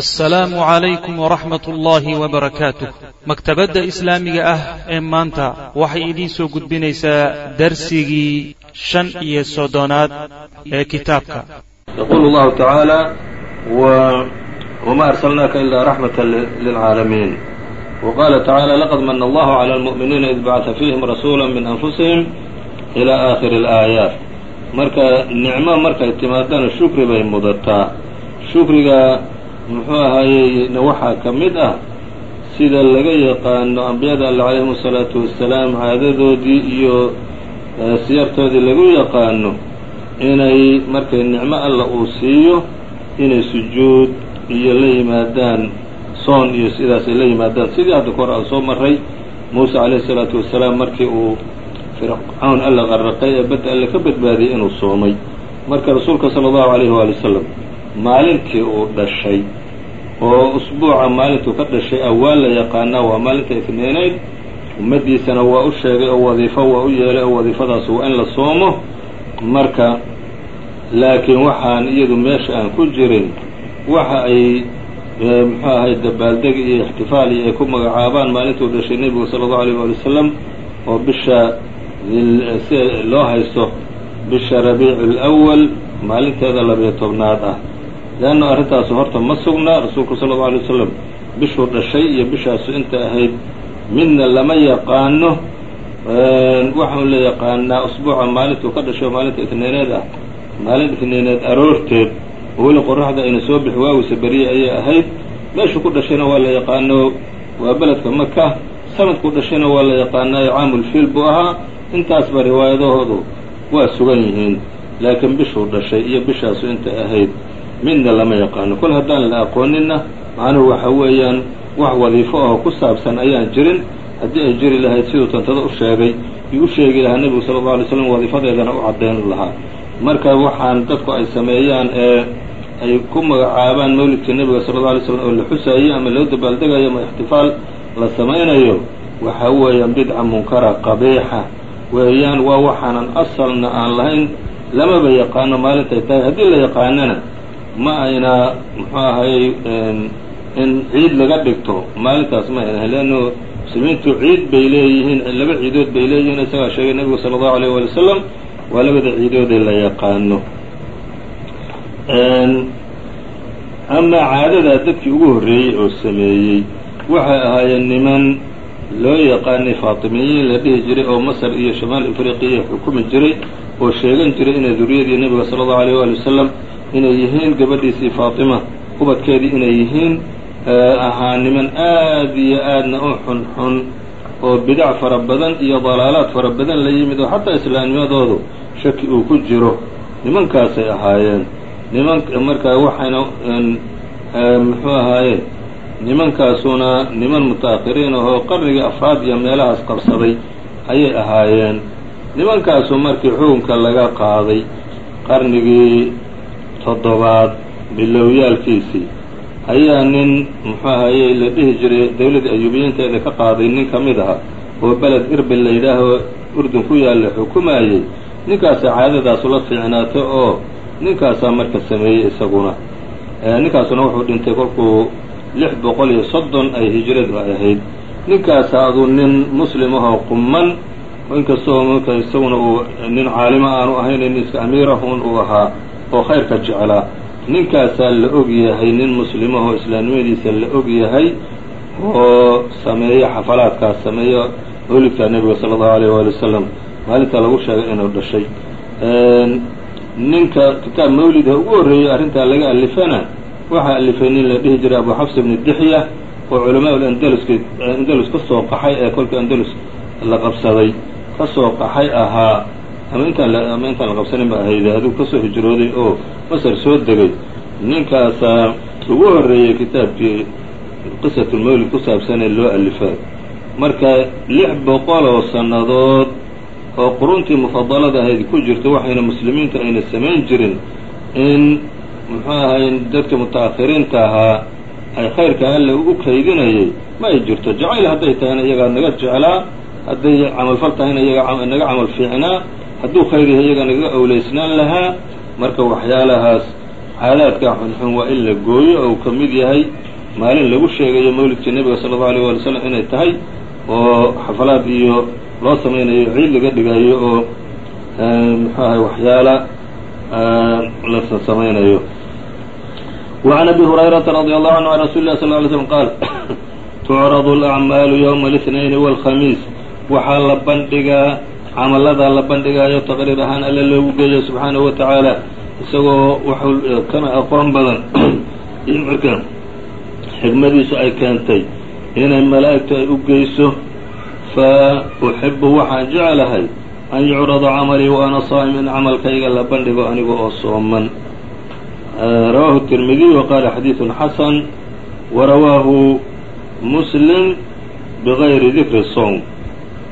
assalaamu calaykum waraxmat ullaahi wabarakaatuh maktabadda islaamiga ah ee maanta waxay idiin soo gudbinaysaa darsigii shan iyo soddonaad ee kitaabka. Yaquulu allahu tacaala wma arsalnaaka ilaa raxmata lilcaalamiin wa qaala tacaala laqad mana allahu cala almu'miniina id bacata fiihim rasuula min anfusihim ilaa aakhiri alaayaat marka nicmo markay timaadana shukri bay mudataa. Shukriga muxuu ahaayeyna waxaa ka mid ah sida laga yaqaano ambiyada alle calayhim asalaatu wassalaam caadadoodii iyo siyartoodii lagu yaqaano inay markay nicmo alla uu siiyo inay sujuud iyo la yimaadaan soon iyo sidaasay la yimaadaan. Sidii hadda kahor aan soo maray muuse calayhi salaatu wasalaam markii uu fircawn alla qarraqay ee badda alle ka badbaadiyey inuu soomay. Marka rasuulka sala allahu alayhi waali wasalam maalintii uu dhashay oo usbuuca maalintuu ka dhashay ah waa la yaqaanaa waa maalinta itneyneyd ummaddiisana waa u sheegay oo wadiifo waa u yeelay oo wadiifadaas waa in la soomo. Marka laakiin waxaan iyadu meesha aan ku jirin waxa ay muxuu ahay dabaaldeg iyo ixtifaal iyo ay ku magacaabaan maalintuu dhashay nebigu sala allahu alayh waali wasalam oo bisha si loo haysto bisha rabiicu lwal maalinteeda labiyo tobnaad ah leanna arrintaasu horta ma sugnaa rasuulku sala allau alay wasalam bishuu dhashay iyo bishaasu inta ahayd midna lama yaqaano waxaan la yaqaanaa usbuuca maalintuu ka dhashay oo maalinta itneyneed ah maalin itneyneed aroorteed oo weli qoraxda ayna soo bixi waawisa beriye ayay ahayd meeshuu ku dhashayna waa la yaqaano waa beledka maka sanadkuu dhashayna waa la yaqaanaayo caamulfiil buu ahaa intaasba riwaayadahoodu waa sugan yihiin laakiin bishuu dhashay iyo bishaasu inta ahayd midna lama yaqaano. Kol haddaan la aqooninna macnuhu waxa weeyaan wax wadiifo aho ku saabsan ayaan jirin. Haddii ay jiri lahayd siduu tantada u sheegay yuu u sheegi lahaa nebigu sala allau alay slam wadiifadeedana u caddayn lahaa. Marka waxaan dadku ay sameeyaan ee ay ku magacaabaan mawlidka nebiga sala allau alay slam oo la xusaayo ama loo dabaaldegayo ama ixtifaal la samaynayo waxa weeyaan bidca munkara qabiixa. Weeyaan waa waxaanan asalna aan lahayn lamaba yaqaano maalintay tahay. Haddii la yaqaanana ma ayna muxuu ahayey in ciid laga dhigto maalintaas ma ayna leanno muslimiintu ciid bay leeyihiin laba ciidood bay leeyihiin isagaa sheegay nebigu sala allahu alayh waali wasalam waa labada ciidoodee la yaqaano. Amaa caadadaa dadkii ugu horreeyey oo sameeyey waxay ahaayeen niman loo yaqaanay faatimiyiin la dhihi jiray oo masar iyo shamaal afriqiya xukumi jiray oo sheegan jiray inay duriyadii nebiga sala allahu alayh waali wasalam inay yihiin gabadhiisii faatima ubadkeedii inay yihiin ahaa niman aad iyo aadna u xunxun oo bidac fara badan iyo dalaalaad fara badan la yimid oo xataa islaamnimadoodu shaki uu ku jiro. Nimankaasay ahaayeen. Niman markaa waxayna muxuu ahaaye nimankaasuna niman muta'akhiriin ahoo qarnigii afraad iyo meelahaas qabsaday ayay ahaayeen. Nimankaasu markii xukunka laga qaaday qarnigii toddobaad bilowyaalkiisii. Ayaa nin muxuu ahaye la dhihi jiray dawladda ayuubiyiinteeda ka qaaday nin ka mid aha oo beled irbil la yidhaahoo urdun ku yaalla xukumayey. Ninkaasa caadadaasu la fiicnaato oo ninkaasaa marka sameeyey isaguna. Ninkaasuna wuxuu dhintay kolkuu lix boqol iyo soddon ay hijradu ay ahayd. Ninkaasa aduu nin muslim ahoo qumman inkastoo marka isaguna uu nin caalimo aanu ahayn nin iska amiirahun uu ahaa oo khayrka jeclaa. Ninkaasaa la og yahay nin muslimahoo islaamnimadiisa la og yahay oo sameeyo xafalaadkaas sameeyo mawlidka nebiga sala allahu alayh waali wasalam maalinta lagu sheegay inuu dhashay. Ninka kitaab mawlidha ugu horreeyey arrintaa laga alifana waxaa alifay nin la dhihi jiray abu xafs ibni dixya oo culamaa ulandaluska andalus ka soo qaxay ee kolkii andalus la qabsaday. Ka soo qaxay ahaa ama intaan ama intaan la qabsanin ba ahayde aduu ka soo hijrooday oo masar soo degay. Ninkaasaa ugu horreeyey kitaabkii qisatulmawlid ku saabsanee loo alifay. Marka lix boqol oo sannadood oo quruntii mufadalada ahayd ku jirta waxayna muslimiintu ayna samayn jirin in muxuu ahay dadka muta'akhiriinta ahaa ay khayrka alle ugu kaydinayay. Ma ay jirto jacayl hadday tahayna iyagaa naga jeclaa hadday camalfal tahayna iyaga naga camal fiicnaa hadduu khayr yahay iyagana iga owleysnaan lahaa marka waxyaalahaas caadaadkaa xunxun waa in la gooyo ou ka mid yahay. Maalin lagu sheegayo mawlidka nebiga sal allahu alayh waali w inay tahay oo xafalaad iyo loo samaynayo ciid laga dhigayo oo muxuu ahay waxyaala la samaynayo wacan abi hurayrata radi allahu canhu an rasuuli lah sal ly slm qaal tucradu alacmaalu yowma alihnayn walkhamiis. Waxaa la bandhigaa camalada la bandhigaayo taqriir ahaan alle loogu geeyo subxaanahu wa tacaala isagoo eh, kana aqoon badan marka markaa xigmadiisu ay keentay inay malaa'igtu ay u geyso. Fa uxibu waxaan jeclahay an yucrada camalii wa ana saa'im in camalkayga la bandhigo aniga oo sooman. Eh, rawaahu tirmidi wa qaala xadiidun xasan wa rawaahu muslim bikayri dikri sowm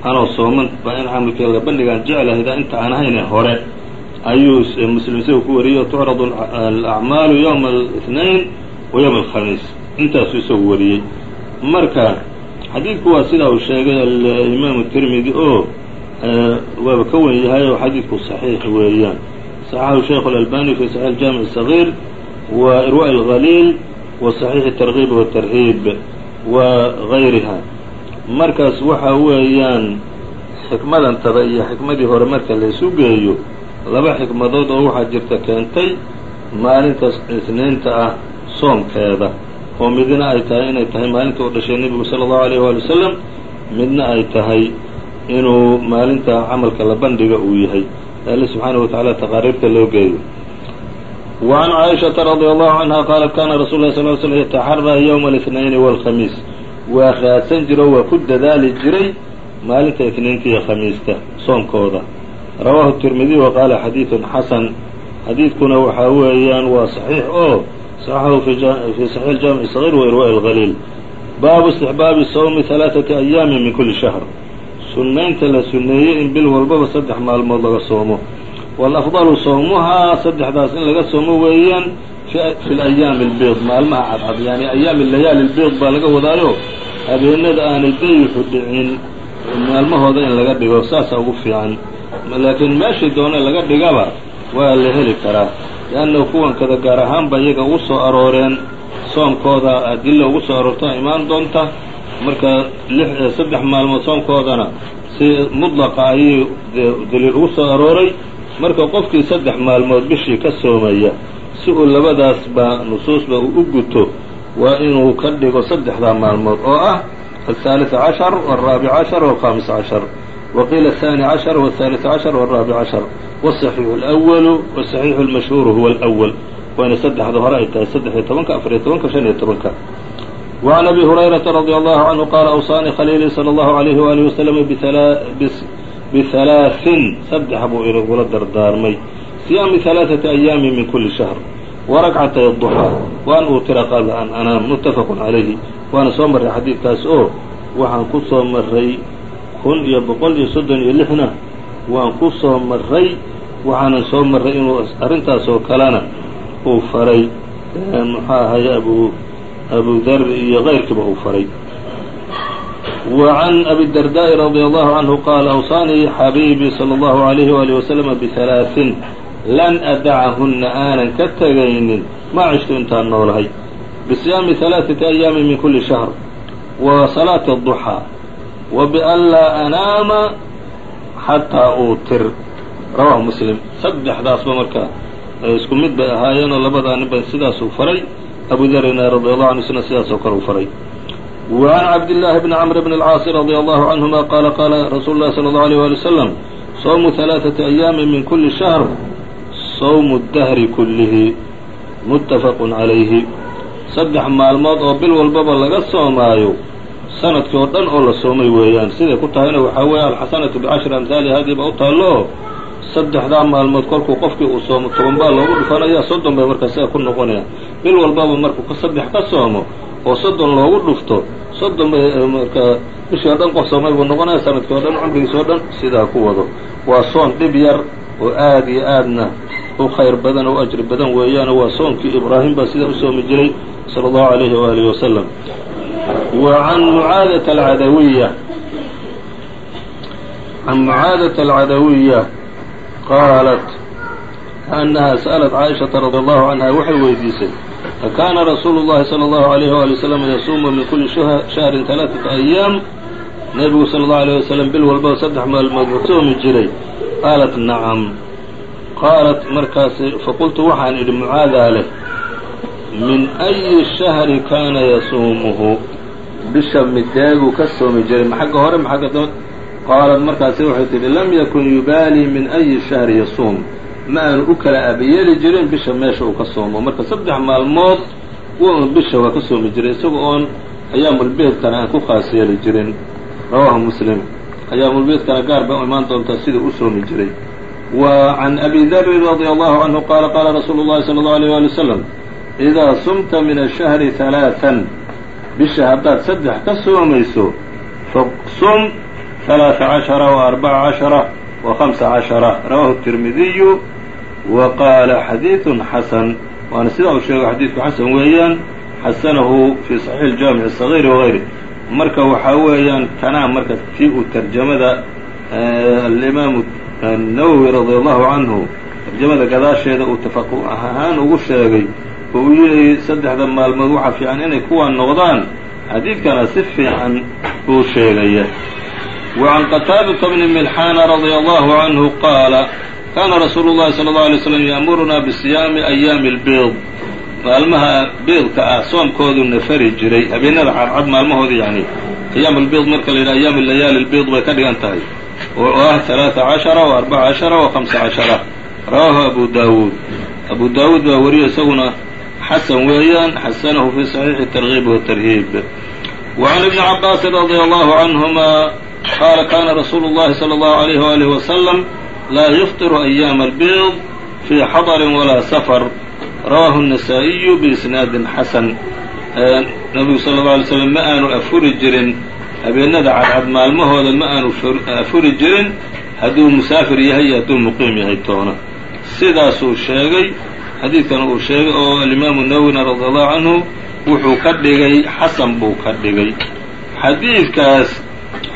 anoo sooman baa in camalkayga la bandhigaan jeclahayda inta aan hayne hore ayuu muslim isaga ku wariyey tucrad alacmaalu ywma الاثnain wa ywma الkhamiis intaasuu isagu wariyey marka xadiidku waa sidaa uu sheegay alimaamu tirmidi oo waaba ka wen yahay oo xadiidku صaxiix weeyaan صaxaxu sheikh اlalbani fi صaxiix jaamiع الصغيir wa irwaء الغaliil wa صaxiix الtarغib والtarhiib wa غayriha markaas waxa weeyaan xikmadantada iyo xikmadii hore marka laysu geeyo laba xikmadood oo waxaa jirta keentay maalinta isniinta ah soomkeeda. Oo midna ay tahay inay tahay maalinta uu dhashay nebigu sala allahu alayh waali wasalam midna ay tahay inuu maalinta camalka la bandhiga uu yahay. Alle subxaanahu watacaala taqaariirta loo geeyo. Wa can caaishata radia allahu canha qaalat kana rasul lah sal l slm yataxaraa yowma اlitnayni walkhamiis waa raadsan jire waa ku dadaali jiray maalinta itniinta iyo khamiista soonkooda. Rawaahu tirmidiy waqaala xadiidun xasan. Xadiidkuna waxaa weeyaan waa saxiix oo saxaxahu fi saxiix jaamic sagiir wa irwaa'i alqaliil baabu istixbaabi sawmi alaaثata ayaamin min kuli shahr. Sunnaynta la sunneeyey in bil walbaba saddex maalmood laga soomo. Wal soomuhaa saddexdaas in laga soomo weeyaan fi ayaami albiid maalmaha cadcad yani ayaami layaali lbiid baa laga wadaayo habeenada aanay dayixu dhicin maalmahooda in laga dhigo saasaa ugu fiican laakiin meeshii doona laga dhigaba waa la heli karaa leanna kuwan kada gaar ahaan ba iyaga ugu soo arooreen soonkooda adilla ugu soo aroorta imaan doonta marka saddex maalmood soonkoodana si mudlaqa ayuu daliil ugu soo arooray marka qofkii saddex maalmood bishii ka soomaya si uu labadaasba nusuusba uu u guto waa inuu ka dhigo saddexdaa maalmood oo ah الثالث عشر والرابع عشر والخامس عشر وقيل الثاني عشر والثالث عشر والرابع عشر والصحيح الأول والصحيح المشهور هو الأول وayna saddexda hore ay tahay saddex iyo tobanka afar iyo tobanka shan iyo tobanka وعن أبي هريرة رضي الله عنه قال أوصاني خليلي صلى الله عليه وآله وسلم بثلاث سدح buu igula dardaarmay صيام ثلاثة أيام من كل شهر وركعتي الضحى وأn utira qabla an أناam متفق عalayhi waana soo marray xadiidkaas oo waxaan ku soo maray kun iyo boqol iyo soddon iyo lixna waan ku soo maray waxaanan soo maray inuu arrintaas oo kalena uu faray muxuu ahaye abu abu dar iyo kayrkiiba uu faray وعn أbي الدرداء رضي الله عنه qال أوصانيi xabيبي صلى الله عليه وaليه وسلم بثلاث lan أdعahuna aanan ka tegaynin ma cishto intaan noolahay بصياaم ثaلاثة أياam min kuli شhهر وصلاaة الضحى وبأn laa أناama xatىa uutir rawاه mسلم saddexdaasba marka isku mid bay ahaayeenoo labadaa nin ba sidaasuu faray أbu darina رضي الله عanه isna sidaasoo kale u faray وعن عبد الله بن عمرو بن العاaص رضي الله عنهما qال qال رsuل الله صلى الله عليه ولي وسلم صوم ثaلاثة أياam min kuli شhهر sawmu dahri kullihi muttafaqun calayhi saddex maalmood oo bil walbaba laga soomaayo sannadkii oo dhan oo la soomay weeyaan. Siday ku tahayna waxaa weeye alxasanatu bicashri amhaaliha hadiiba u taallo. Saddexdaa maalmood kolkuu qofkii uu soomo toban baa loogu dhufanaya soddon bay markaa sidaa ku noqonayaan. Bil walbaba markuu saddex ka soomo oo soddon loogu dhufto soddon eh, marka bishii o dhan qof soomay buu noqonaya sannadkii o dhan cumrigiis oo dhan sidaa ku wado. Waa soon dhib yar oo aad iyo aadna u khayr badan oo ajri badan weeyaano waa soonkii ibraahim baa sidaa u jiray sala allahu alayhi waalihi wasalam wa can mucaadata alcadawiya. Can mucaadata alcadawiya qaalat annaha sa'alat caaishata radi allahu canha waxay weydiisay fakaana rasuulu llahi sala allahu alayhi waali wasalam yasuumu min kulli shahrin talaatata ayaam nebigu sala allahu alayh wasalam bil walbaba saddex maalmood wuu soomi jiray qaalat nacam qaalat markaasi faqultu waxaan idhi mucaadaa leh min ayi shahri kaana yasuumuhu bisha mideeguu ka soomi jiray maxagga hore maxagga daba qaalat markaasi waxay tidhi lam yakun yubaalii min ayi shahri yasuum ma aanu u kala aabayeeli jirin bisha meesha uu ka soomo. Marka saddex maalmood w bisha waa ka soomi jiray isaga oon ayaamulbeedkana aan ku khaas yeeli jirin. Rawaahu muslim. Ayaamulbeedkana gaar bay u imaan doontaa siduu u soomi jiray. Wa can abi darin radia allahu canhu qaala qaala rasuulu llahi sala allau alيyh wali wasalam idaa sumta min ashahri halaatan bisha haddaad saddex ka soomayso fasum halaaa cashara wa arbaca cashara wa hamsa cashara. Rawahu tirmidiyu wa qaala xadiidun xasan waana sidaa uu sheegay xadiidku xasan weeyaan xasanahu fii saxiixi jaamic الصaغيr wغayri marka waxaa weeyaan tanaa marka tii uu tarjamada alimaamu الnawowi radi allahu canhu tarjamada gadaasheeda uu tafaquh ahaan ugu sheegay oo uu yihi saddexda maalmood waxaa fiican inay kuwaa noqdaan xadiidkana si fiican uu sheegaya وعn qتاadة بن ملحاn رضي الله عنه qاaل kaana rasuulu llahi sala allau alay slam ya'murunaa bisiyaami ayaami albiid maalmaha biidka ah soomkooduna fari jiray habeenada cadcad maalmahooda yacni ayaam albiid marka la yidhaha ayaam layaali albiid bay ka dhigan tahay oo ah talaata cashara wa arbaca cashara wa khamsa cashara rawaahu abu daawuud abu daawuud baa weriye isaguna xasan weeyaan xasanahu fii saxiixi targiib watarhiib wa ibni cabaasin radia allahu canhumaa qaala kaana rasuulu llahi sala allahu alayh waalih wasalam laa yfطir أyaama البيض fii xadr walaa sfr rawaahu النasaaئiyu biisnaadin xasan nabigu sal الlه alay slm ma aanu afuri jirin habeenada cadcad maalmahooda ma aanu afuri jirin hadduu musaafir yahay iyo hadduu muqiim yahay toona sidaasuu sheegay xadiidkan uu sheegay oo alimaamu nawwina radi allahu canhu wuxuu ka dhigay xasan buu ka dhigay xadiidkaas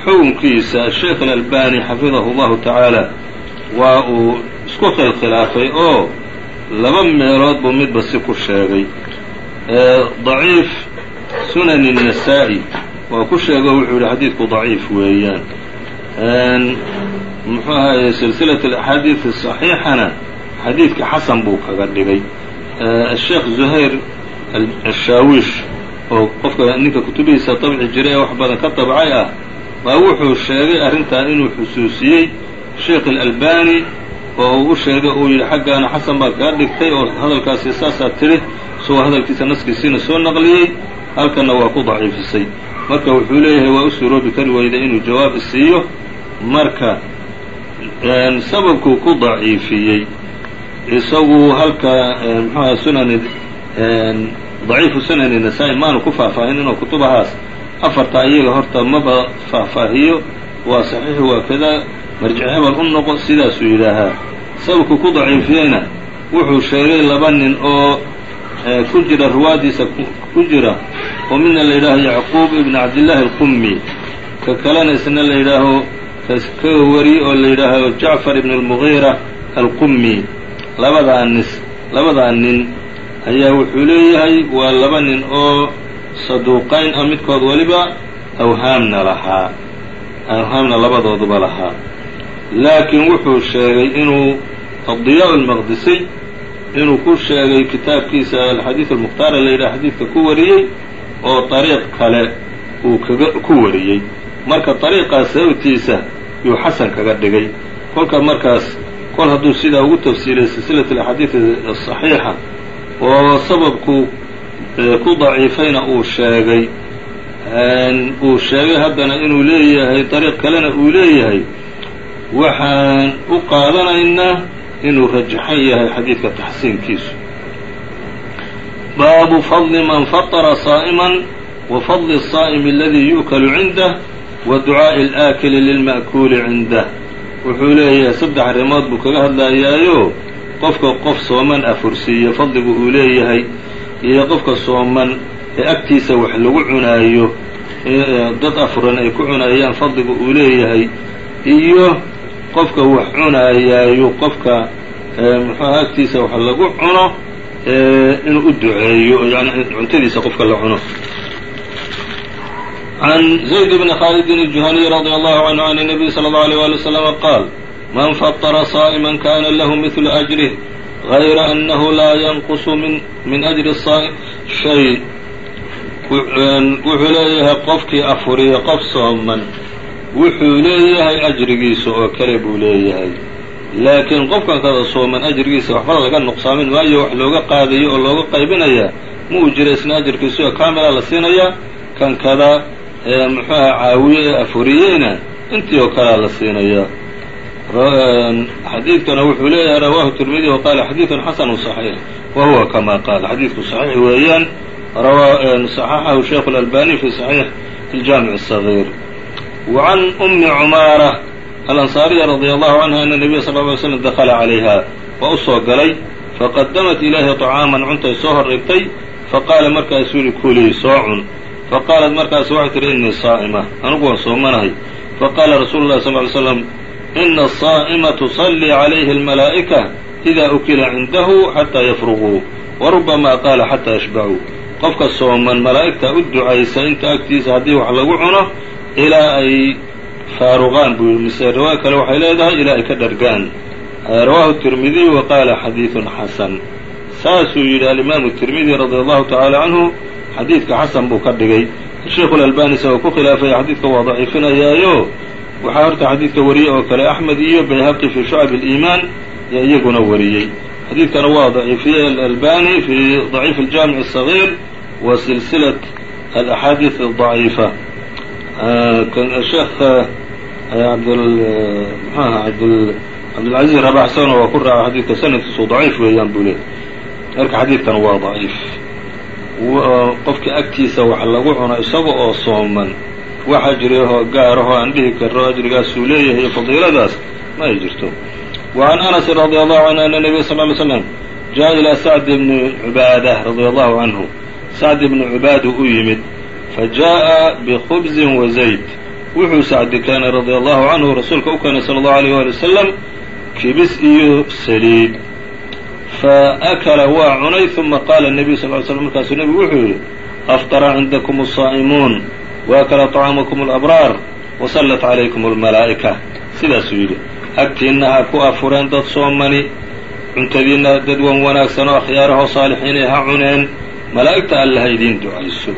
xukunkiisa sheekh alalbani xafidahu llahu tacaala waa uu isku khilkhilaafay oo laba meelood buu midba si ku sheegay daciif sunani النasaa'i waa ku sheego wuxuu yihi xadiidku daciif weeyaan muxuu ahaye silsilaة اlaxaadiid الصaxiixana xadiidka xasan buu kaga dhigay الsheekh zuhayr ashaawish oo qofka ninka kutubihiisa dabci jiray ee wax badan ka dabcay ah baa wuxuu sheegay arrintaa inuu xusuusiyey sheekh اlalbani oo uu u sheegay uu yidhi xaggaana xasan baad kaa dhigtay oo hadalkaasi saasaa tidhi isagoo hadalkiisa naskiisiina soo naqliyey halkanna waa ku daciifisay. Marka wuxuu leeyahay waa u suroobi kari weyda inuu jawaab isiiyo marka sababkuu ku daciifiyey isagu halka mxuaha sunani daciifu sunani nasaa-i maanu ku faahfaahin oo kutubahaas afarta iyaga horta maba faahfaahiyo waa saxiix waa kada marjic hebel u noqo sidaasuu yidhaahaa. Sababku ku daciifiyeyna wuxuu sheegay laba nin oo ku jira ruwaadiisa ku jira oo midna la yidhaaho yacquub ibn cabdillaahi alqummi. Ka kalena isna la yidhaaho ka wari oo la yidhaaho jacfar ibn almugiira alqummi. Labadaa nis labadaa nin ayaa wuxuu leeyahay waa laba nin oo saduuqayn ah midkood weliba awhaamna lahaa. Awhaamna labadooduba lahaa laakiin wuxuu sheegay inuu addiyaa almaqdisiy inuu ku sheegay kitaabkiisa alxadiid almukhtaara la yidhaha xadiidka ku wariyey oo dariiq kale uu kaga ku wariyey. Marka dariiqaas sababtiisa yuu xasan kaga dhigay. Kolka markaas kol hadduu sidaa ugu tafsiiliyay silsilat alaxaadiid asaxiixa oo sababku ku daciifayna uu sheegay uu sheegay haddana inuu leeyahay dariiq kalena uu leeyahay waxaan u qaadanaynaa inuu rajaxan yahay xadiidka taxsiinkiisu baabu fadli man faطra saa'iman wa fadli الsaa'imi aladii yu'kalu cindah wa ducaaءi اlaakili lilma'kuuli cindah wuxuu leeyahay saddex arrimood buu kaga hadlayaayo qofka qof sooman afursiiya fadligu uu leeyahay iyo qofka sooman ee agtiisa wax lagu cunaayo dad afuran ay ku cunayaan fadligu uu leeyahay iyo qofka wax cunaayaayo qofka muxuuha agtiisa wax lagu cuno inuu u duceeyo yani cuntadiisa qofka la cuno عن زيد بن khالد الجuهني رضي الله عنه عن النبي صلى الله عليه ولي وسلم قال من فطر صائما كان له مثل أجره غير أنه لا ينقص من, من أجر الصائم شيء wuxuu leeyahay qofkii afuriya qof sooman wuxuu leeyahay ajrigiisa oo kale buu leeyahay laakiin qofkan kada sooman ajrigiisa waxba laga nuqsaamin maayo wax looga qaadayo oo looga qaybinayaa ma uu jira isna ajirkiisa oo kaamila la siinayaa kan kada muxuuha caawiye ee afuriyeyna intii oo kalea la siinayaa xadiidkana wuxuu leeyahay rawahu tirmidi wa qaala xadiidun xasanu صaxiix wa huwa kama qaal xadiidku صaxiix weeyaan صxxahu sheikh الألbani fi صaxiix الjaamiع الصغيir وعan أmi cmaarة alanصaariya radي allahu canha ana الnabiya sal ه ly slm dakla calayha waa u soo galay faqadamat ilayhi طcaaman cuntay soo hor dhigtay faqaala markaasuu yihi kulii soo cun faqaalat markaas waxay tihi inii saa'ma anigu waan soomanahay faqaala rasuulu الlahi sl ly slm ina الصaa'ma tusلii عalayhi الmalaa'ika إida ukila cindahu xatىa yafruguu warubama qaala xatىa yashbacuu qofka sooman malaa'igta u ducaysa inta agtiisa haddii wax lagu cuno ilaa ay faaruqaan buu yihi mise riwaayo kale waxay leedahay ilaa ay ka dhargaan. Rawaahu tirmidiy waqaala xadiidun xasan. Saasuu yidhi alimaamu tirmidi radia allahu tacaala canhu xadiidka xasan buu ka dhigay. Sheikhu lalbani isagoo ku khilaafaya xadiidka waa daciifinayaayo. Waxaa horta xadiidka wariyey oo kale axmed iyo bayhaqi fii shucab aliimaan yo iyaguna wariyey. Xadiidkana waa daciifiye alalbani fii daciif aljaamic asagiir wa silsilat alaxaadiid adaciifa sheekh abdmxuaha cabdulcaziz rabaxsano waa ku raaca xadiidka sanadkiisu daciif weeyaan buu leeyay marka xadiidkan waa daciif qofka agtiisa wax lagu cuno isaga oo sooman waxaa jirayhoo gaarahoo aan dhihi karno ajrigaasuu leeyahay iyo fadiiladaas ma ay jirto wa can anasin radi allahu canhu ana nebiya sal ly slam jaa ilaa sacd ibni cubaada radi allahu canhu sacd ibni cubaadu u yimid فجاءa بخبز وزيت wuxuu sacdi keenay رضي الله عنه rasuulka u keenay صلى الله عليه ولي وسلم kibis iyo saliid faأkla waa cunay ثuma qaala النبي صل ل sلم markaasuu nebigu wuxuu yihi أfطر عindكم الصائمون وأkla طعاaمكم الأبرار وصلت عlaykم المalaaئكة sidaasuu yidhi agtiinna ha ku afureen dad soomani cuntadiinna dad wan wanaagsan oo akhyaarahoo saalixiinay ha cuneen malaa'igta alle ha idiin ducayso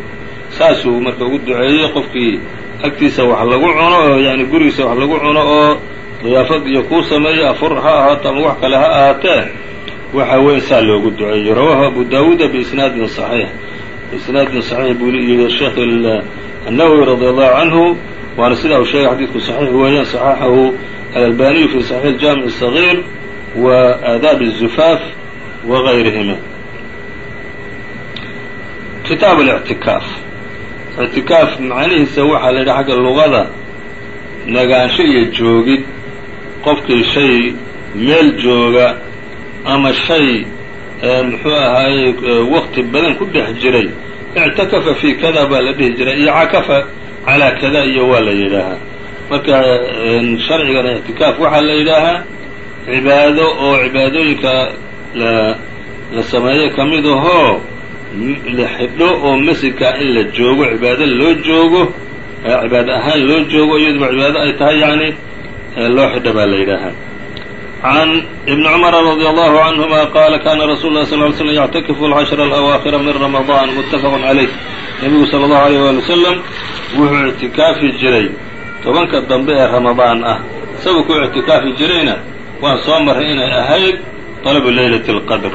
saasuu marka ugu duceeyey qofkii agtiisa wax lagu cuno oo yani gurigiisa wax lagu cuno oo diyaafad iyo kuu sameeyo afur ha ahaato ama wax kale ha ahaatee waxa weyn saa loogu duceeyo rawaahu abu daawuuda biisnaadin صaxiix biisnaadin صaxiix buu yihi sheekh الnawowi radi allahu canhu waana sidaa uu sheegay xadiidku صaxiix weeyaan صaxaxahu الألباني في صحيح الجامع الصغير وآdاaب الزفاف وغayrihima kitaaب الاعتiكاaf ictikaaf macnihiisa waxaa la yidhaha xagga lugada nagaansho iyo joogid. Qofkii shay meel jooga ama shay muxuu ahaayey waqti badan ku dhex jiray ictakafa fii kada baa la dhihi jiray iyo cakafa calaa kada iyo waa la yidhaahaa marka sharcigana ictikaaf waxaa la yidhaahaa cibaado oo cibaadooyinka la la sameeyo ka mid ahoo la xidho oo masjidkaa in la joogo cibaado loo joogo cibaado ahaan loo joogo iyaduba cibaado ay tahay yacni loo xidho baa la yidhaahaa. Can ibni cumara radi allahu canhuma qaala kana rasuul lah sal ly slm yactakifu alcashra alawaakhira min ramadaan muttafaqun calayh nebigu sala allahu alayh waali wasalam wuxuu ictikaafi jiray tobanka dambe ee ramadaan ah. Isagu ku ictikaafi jirayna waan soo marray inay ahayd talabu leylati alqadr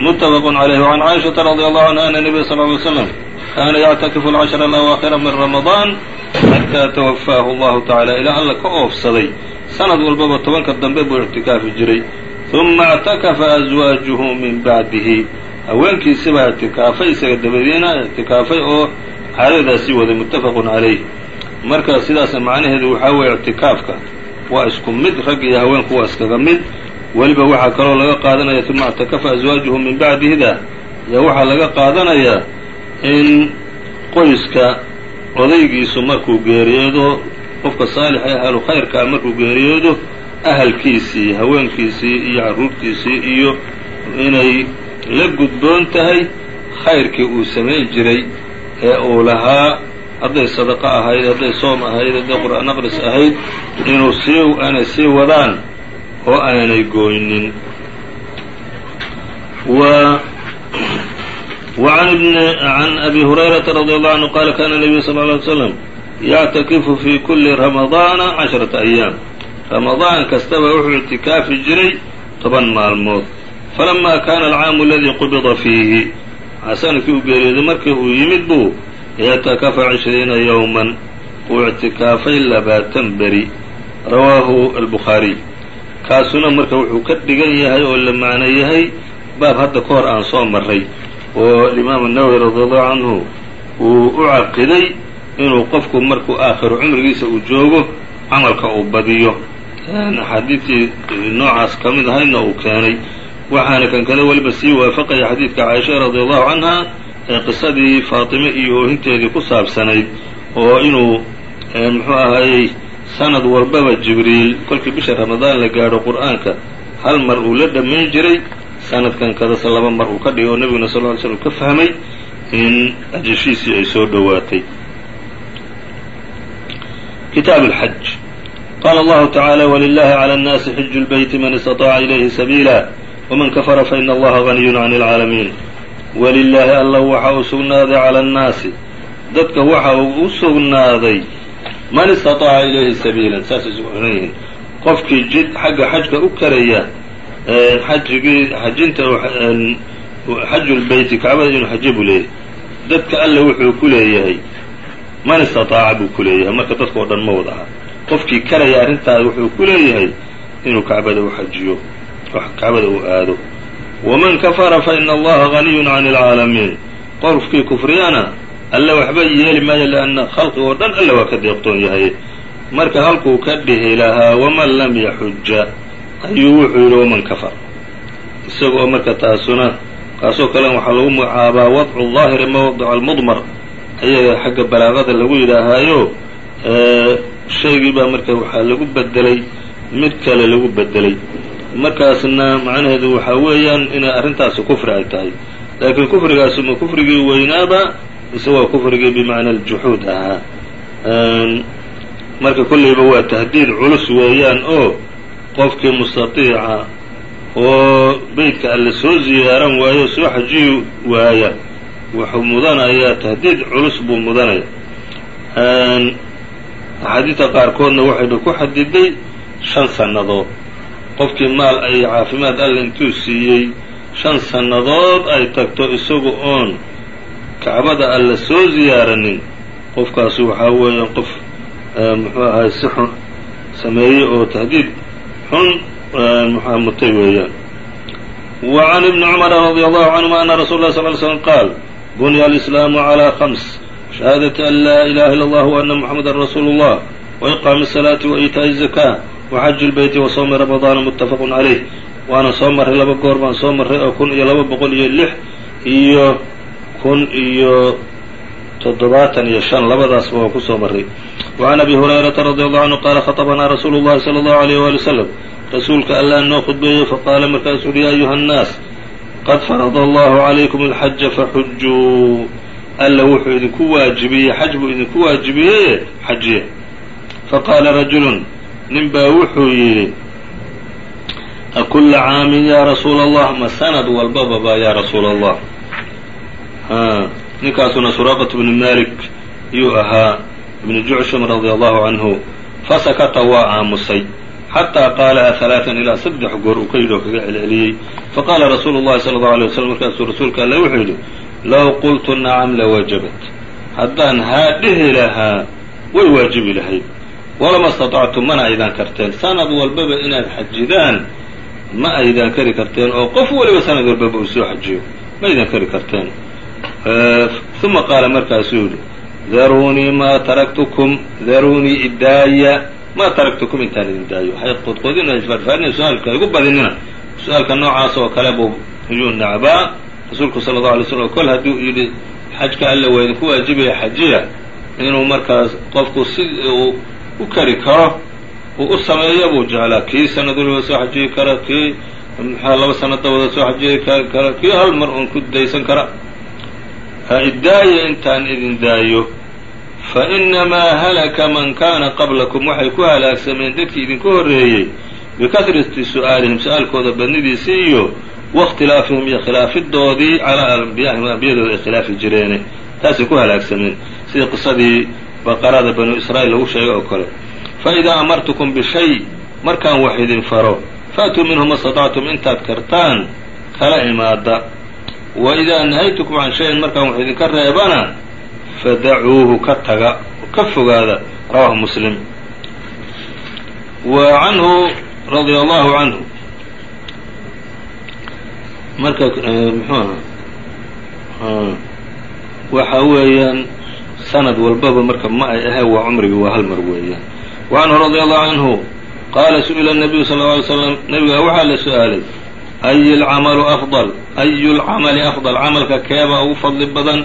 متفق عlيه وعن cائشhaةa رضي الله عنها أن النبي صلى اه عليه وسلم kana ycتkiف العشhر الأواakhرa min رمضان xatىa توفaahu الlahu taعالى ilaa alla ka oofsaday sanad walbaba tobanka dambe buu ictikaafi jiray ثuma اعتakafa أزwaaجuhu min bacdihi haweenkiisi baa ictikaafay isaga dabadiina ictikaafay oo caadadaasii waday متafq عalayh marka sidaas macnaheedu waxaa weeye ictikaafka waa isku mid rag iyo haweenku waa iskaga mid weliba waxaa kaloo laga qaadanaya uma atakafa aswaajuhu min bacdihida ayaa waxaa laga qaadanayaa in qoyska odaygiisu markuu geeriyoodo qofka saalixee ahlu khayrkaa ah markuu geeriyoodo ahalkiisii haweenkiisii iyo carruurtiisii iyo inay la gudboon tahay khayrkii uu samayn jiray ee uu lahaa hadday sadaqo ahayd hadday soom ahayd hadday qur'aan aqris ahayd inuu sii inay sii wadaan oo aanay gooynin وعn أbي هuريرaةa رضي الله عنه qال kاna النبي صلى اه عليه وسلم yعتkifu في kuli رamaضاaنa caشhرaةa أياam رamaضاan kastaba wuxuu اعtikaafi jiray toban maalmood falama kana الcaamu اladي qubida fiihi sanadkii uu geeriyooday markii uu yimid buu اعtakafa عشhriina yوما uu اعtikaafay labaatan beri rawaahu الbخaariي kaasuna marka wuxuu ka dhigan yahay oo la macno yahay baab hadda ka hor aan soo maray oo imaam الnawowi radi allahu canhu uu u caqiday inuu qofku markuu aakhiru cumrigiisa uu joogo camalka uu badiyo. Axaadiidtii noocaas ka mid ahaydna uu keenay. Waxaana kan kada weliba sii waafaqaya xadiidka caaisha radi allahu canha ee qisadii faatime iyo oohinteedii ku saabsanayd oo inuu muxuu ahayey sanad walbaba jibriil kolkii bisha ramadaan la gaadho qur'aanka hal mar uu la dhammayn jiray sanadkan kadase laba mar uu ka dhigay oo nebiguna sal ly slm ka fahmay in ajashiisii ay soo dhowaatay kitaab اlxaj qaala allahu tacaala wlilahi clى الnaasi xiju اlbeyti man istaطaaca ilayhi sabiila wman kafara faina allaha ganiyun can اlcaalamiin walilaahi alla waxa uu sugnaaday cala annaasi dadka waxa uu u sugnaaday man istaطaaca ilayhi sabiilan saasay sugan yihiin qofkii jid xagga xajka u karaya xajigii xajinta xajulbeyti kacbada inuu xaje buu leeyahay dadka alle wuxuu ku leeyahay man istaطaaca buu ku leeyahay marka dadka oo dhan ma wada aha qofkii karaya arrintaas wuxuu ku leeyahay inuu kacbada u xajiyo kacbada uu aado waman kafara faina allaha ganiyun can اlcaalamiin qofkii kufriyana alle waxba yeeli maayo lianna khalqig oo dhan alle waa ka deeqtoon yahay. Marka halkuu ka dhihi lahaa waman lam yaxuja ayuu wuxuu yidhi waman kafar. Isagoo marka taasuna kaasoo kalen waxaa lagu magacaabaa wadcu daahiri mawdic almudmar. Ayaga xagga balaaqada lagu yidhaahaayo shaygii baa marka waxaa lagu bedelay mid kale lagu bedelay markaasna macnaheedu waxaa weeyaan inay arrintaasi kufri ay tahay. Laakiin kufrigaasi ma kufrigii weynaaba waa kufrigii bimacna aljuxuud ahaa. Marka kolleyba waa tahdiid culus weeyaan oo qofkii mustatiica oo beytka alle soo ziyaaran waayo soo xajiyi waaya wuxuu mudanayaa tahdiid culus buu mudanaya axaadiidta qaarkoodna waxayba ku xadiday shan sannadood. Qofkii maal ay caafimaad alle intuu siiyey shan sannadood ay tagto isagu oon kacbada aan la soo ziyaaranin qofkaas waxaa weeyaan qof muxuu ahay si xun sameeyey oo tahdiid xun muxua mutay weeyaan. Wa can ibni cumara radi allahu canhuma ana rasul lah sal l slm qaal bunya alislaamu calaa khams shahaadati an laa ilaha illa allah wa ana muxamada rasuulu llah wa iqaami asalaati wa iitaa'i zakaa wa lbeyti wa sowmi ramadaana muttafaqu calayh waana soo marray laba goor baan soo marray oo kun iyo laba boqol iyo lix iyo kun iyo toddobaatan iyo shan labadaasba waan ku soo marray. Wacan abi hurayrata radi allahu canhu qaala khaطabanaa rasuulu llahi sala allahu alayh waali wasalam rasuulka allaa noo khudbeeyey faqaala markaasuu uhi ya ayuha annaas qad farada allahu calaykum alxaja faxujuu alla wuxuu idinku waajibiyey xaj buu idinku waajibiyeye xajiya faqaala rajulun nin baa wuxuu yidhi akulla caamin yaa rasuula allah ma sanad walbaba ba yaa rasuula allah ninkaasuna suraaqat bni malik yuu ahaa ibni jucshum radia allahu canhu fasakata waa aamusay xataa qaalaha halaatan ilaa saddex goor uu ka yidhi oo kaga celceliyey faqaala rasuulu llahi sala allahu alay waslam markaasuu rasuulka alle wuxuu yidhi low qultu nacam lawajabat haddaan haa dhihi lahaa way waajibi lahayd walama statactum mana aydaan karteen sanad walbaba inaad xajidaan ma aydaan kari karteen oo qof waliba sanad walbaba uu soo xajiyo ma aydan kari karteen uma qaala markaasuu yidhi daruunii maa taraktukum daruunii idaaya maa taraktukum intaan idin daayo. Waxay qodqodina farfaarina su'aalka igu badinina. Su'aalka noocaas oo kale buu ayuu nacbaa rasuulku sala allau alay slam kol hadduu yidhi xajka alla waa idinku waajibaya xajiya inuu markaas qofku si uu u kari karo uu u sameeyo buu jeclaa. Kii sanad waliba soo xajiyi kara kii maxaa laba sanad dabada soo xajiyi kara kii hal mar uun ku daysan kara iddaaya intaan idin daayo. Fa inamaa halaka man kaana qablakum waxay ku halaagsameen dadkii idinku horreeyey bikahrati su'aalihim su'aalkooda badnidiisii iyo waاkhtilaafihim iyo khilaafidoodii calaa anbiyaihim ambiyadooda ay khilaafi jireene. Taasay ku halaagsameen sidii qisadii baqarada banu israa'iil lagu sheegay oo kale. Faidaa amartukum bishay markaan wax idin faro faatuu minhu ma statactum intaad kartaan kala imaada wa idaa nahaytukum can shayin markaan wax idinka reebana fadacuuhu ka taga ka fogaada rawahu muslim. Wa canhu radia allahu canhu. Marka muxuu aha? Waxa weeyaan sanad walbaba marka ma ay ahayn waa cumrigi waa hal mar weeyaan. Wa canhu radia allahu canhu qaala su'ila nabiyu sal lla alay slam nabigaa waxaa la su'aalay ayu lcamalu afdal ayu lcamali afdal camalka keebaa ugu fadli badan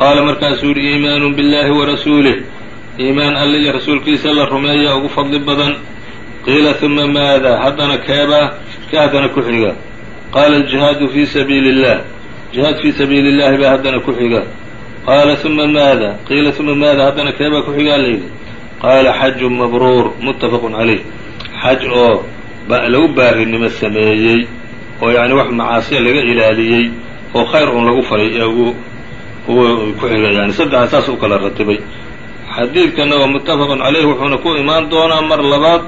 qaala markaasuu yihi iimaanu biاllahi wa rasuulih iimaan alle iyo rasuulkiisa la rumeeya ugu fadli badan qiila uma maada haddana keebaa ka haddana ku xiga qaala aljihaadu fii sabiili illah jihaad fii sabiili llahi baa haddana ku xiga qaala uma maada qiila uma maada haddana keebaa ku xigaa layidhi qaala xajun mabruur muttafaqun calayh xaj oo lagu baarinimo sameeyey oo yacni wax macaasiya laga ilaaliyey oo khayr un lagu faray ee ugu ugu ku xiga yani saddexa saas u kala ratibay. Xadiidkana waa muttafaqun calayh wuxuuna ku imaan doonaa mar labaad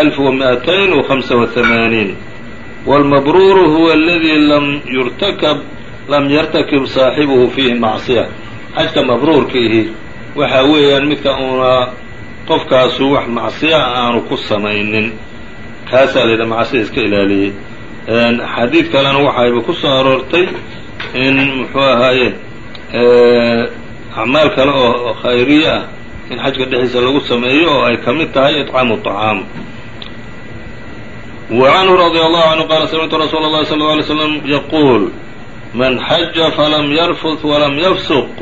alf wa mi'atayn wa hamsa wa hamaaniin wاlmabruuru huwa aladi lam yurtakab lam yartakib saaxibuhu fiihi macsiya xajka mabruurkiihi waxa weeyaan midka uuna qofkaasu wax macsiya aanu ku samaynin kaasaa la yidhaha macsiya iska ilaaliyey xadiid kalena waxayba ku soo aroortay in muxuu ahaaye acmaal kale oo khayriye ah in xajka dhexdiisa lagu sameeyo oo ay ka mid tahay iطcaamu طacaam wa canhu radia allahu canhu qaala samictu rasuula اllahi sal lla alay slam yaquul man xaja falam yarfud walam yafsuq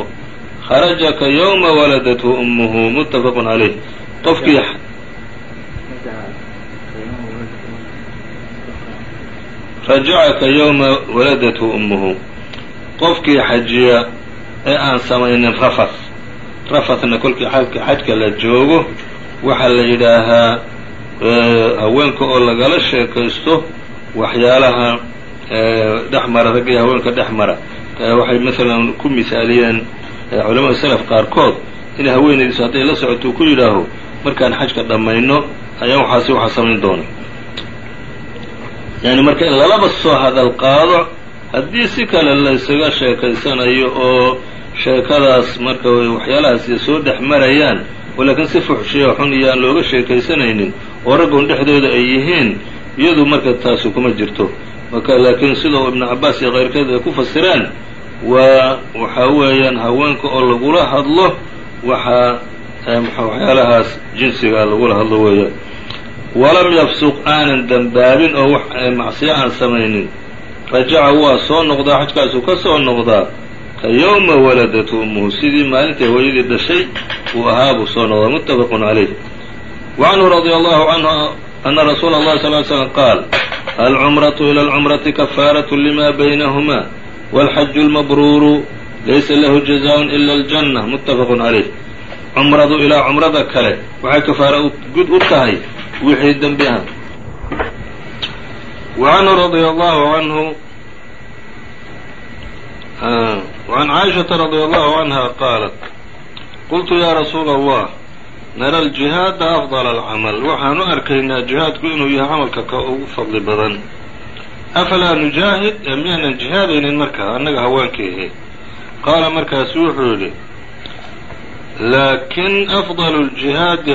kharaja ka ywma waladathu umuhu muttafaqu calayh qofkii rajaca ka ywma waladathu umuhu qofkii xajiya ee aan samaynin rafat rafatna kolkii xajka la joogo waxaa la yidhaahaa haweenka oo lagala sheekaysto waxyaalaha dhex mara ragga haweenka dhex mara. Waxay masalan ku misaaliyeen culamada salaf qaarkood in haweenaydiisu hadday la socoto uu ku yidhaaho markaan xajka dhammayno ayaan waxaasi waxaa samayn doona yani marka in lalaba soo hadal qaado haddii si kale la ysaga sheekaysanayo oo sheekadaas marka waxyaalahaas soo dhex marayaan oo laakiin si fuxshiya xun iyo aan looga sheekaysanaynin oo raggun dhexdooda ay yihiin iyadu marka taasi kuma jirto. Marka laakiin sida ibnu cabbaas iyo keyrkeed ay ku fasireen waa waxaa weeyaan haweenka oo lagula hadlo waxaa waxyaalahaas jinsiga lagula hadlo weeyaan walam yafsuq aanan dembaabin oo wax macsiyo aan samaynin rajaca waa soo noqdaa xajkaasuu ka soo noqdaa ka yowma waladathu umuhu sidii maalintay hooyadii dhashay uu ahaa buu soo noqdaa muttafaqun calayh wa canhu radia allahu canhu ana rasuula اllahi sal ly slam qaal alcumratu ila alcumrati kafaaratu lima baynahuma wاlxaju اlmabruuru laysa lahu jazaءun ila aljanna muttafaqun calayh cumradu ilaa cumrada kale waxay kafaara gud u tahay wixii dembi ah wacanhu radia allahu canhu wacan caaishata radia allahu canha qaalat qultu yaa rasuul allah nara aljihaada afdala alcamal u arkaynaa jihaadku inuu yahay camalka ka ugu fadli badan. Afalaa nujaahid ee miyaanan jihaadaynin markaa? Annaga haweenkaihi qaala markaasu wuxuu yidhi lakin أفضل الجiهاadi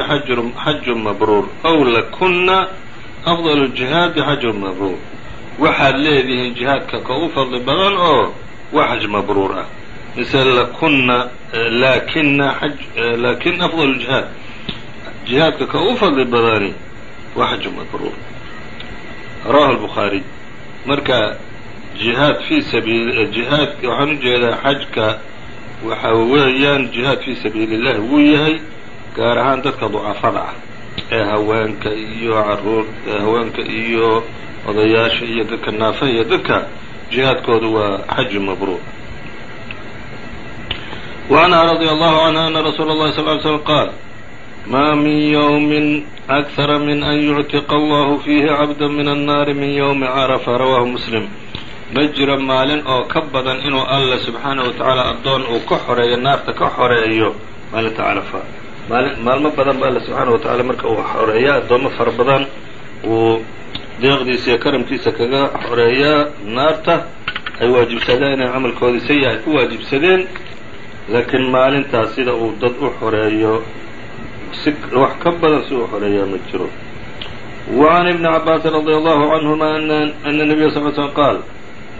xaj mbrوur أw lakuna afdal jihaadi xajun mabruur waxaad leedihiin jihaadka ka u fadli badan oo waa xaj mabruur ah mise lakuna laakina laakin afdal jihaad jihaadka ka u fadli badani waa xaju mabruur rawahu lbukhaariy marka jihaad fii sabiil jihaad waxaan ujeedaa xajka waxa weeyaan jihaad fii sabiili اllahi wuu yahay gaar ahaan dadka ducafada ah ee haweenka iyo caruur haweenka iyo odayaasha iyo dadka naafaha iyo dadka jihaadkoodu waa xaji mabruur وعنها رضي الله عنها أن رsuuل الlhi صلى اه علي سلم qاal ma min yوم أكثر min أn يctiq الله فيhi cabda min الناr min yومi cرفة rawah mسلم ma jiro maalin oo ka badan inuu alla subxaanahu wa tacaala addoon uu ka xoreeyo naarta ka xoreeyo maalinta carafa maali maalmo badan ba alla subxaana watacaala marka uu xoreeyaa addoommo fara badan uu deeqdiisa iyo karamkiisa kaga xoreeyaa naarta ay waajibsadeen inay camalkoodii sayi ku waajibsadeen laakiin maalintaas sida uu dad u xoreeyo si wax ka badan si uu xoreeyaa ma jiro. Wa can ibni cabaasin radi allahu canhuma ana nabiya sal l slm qaal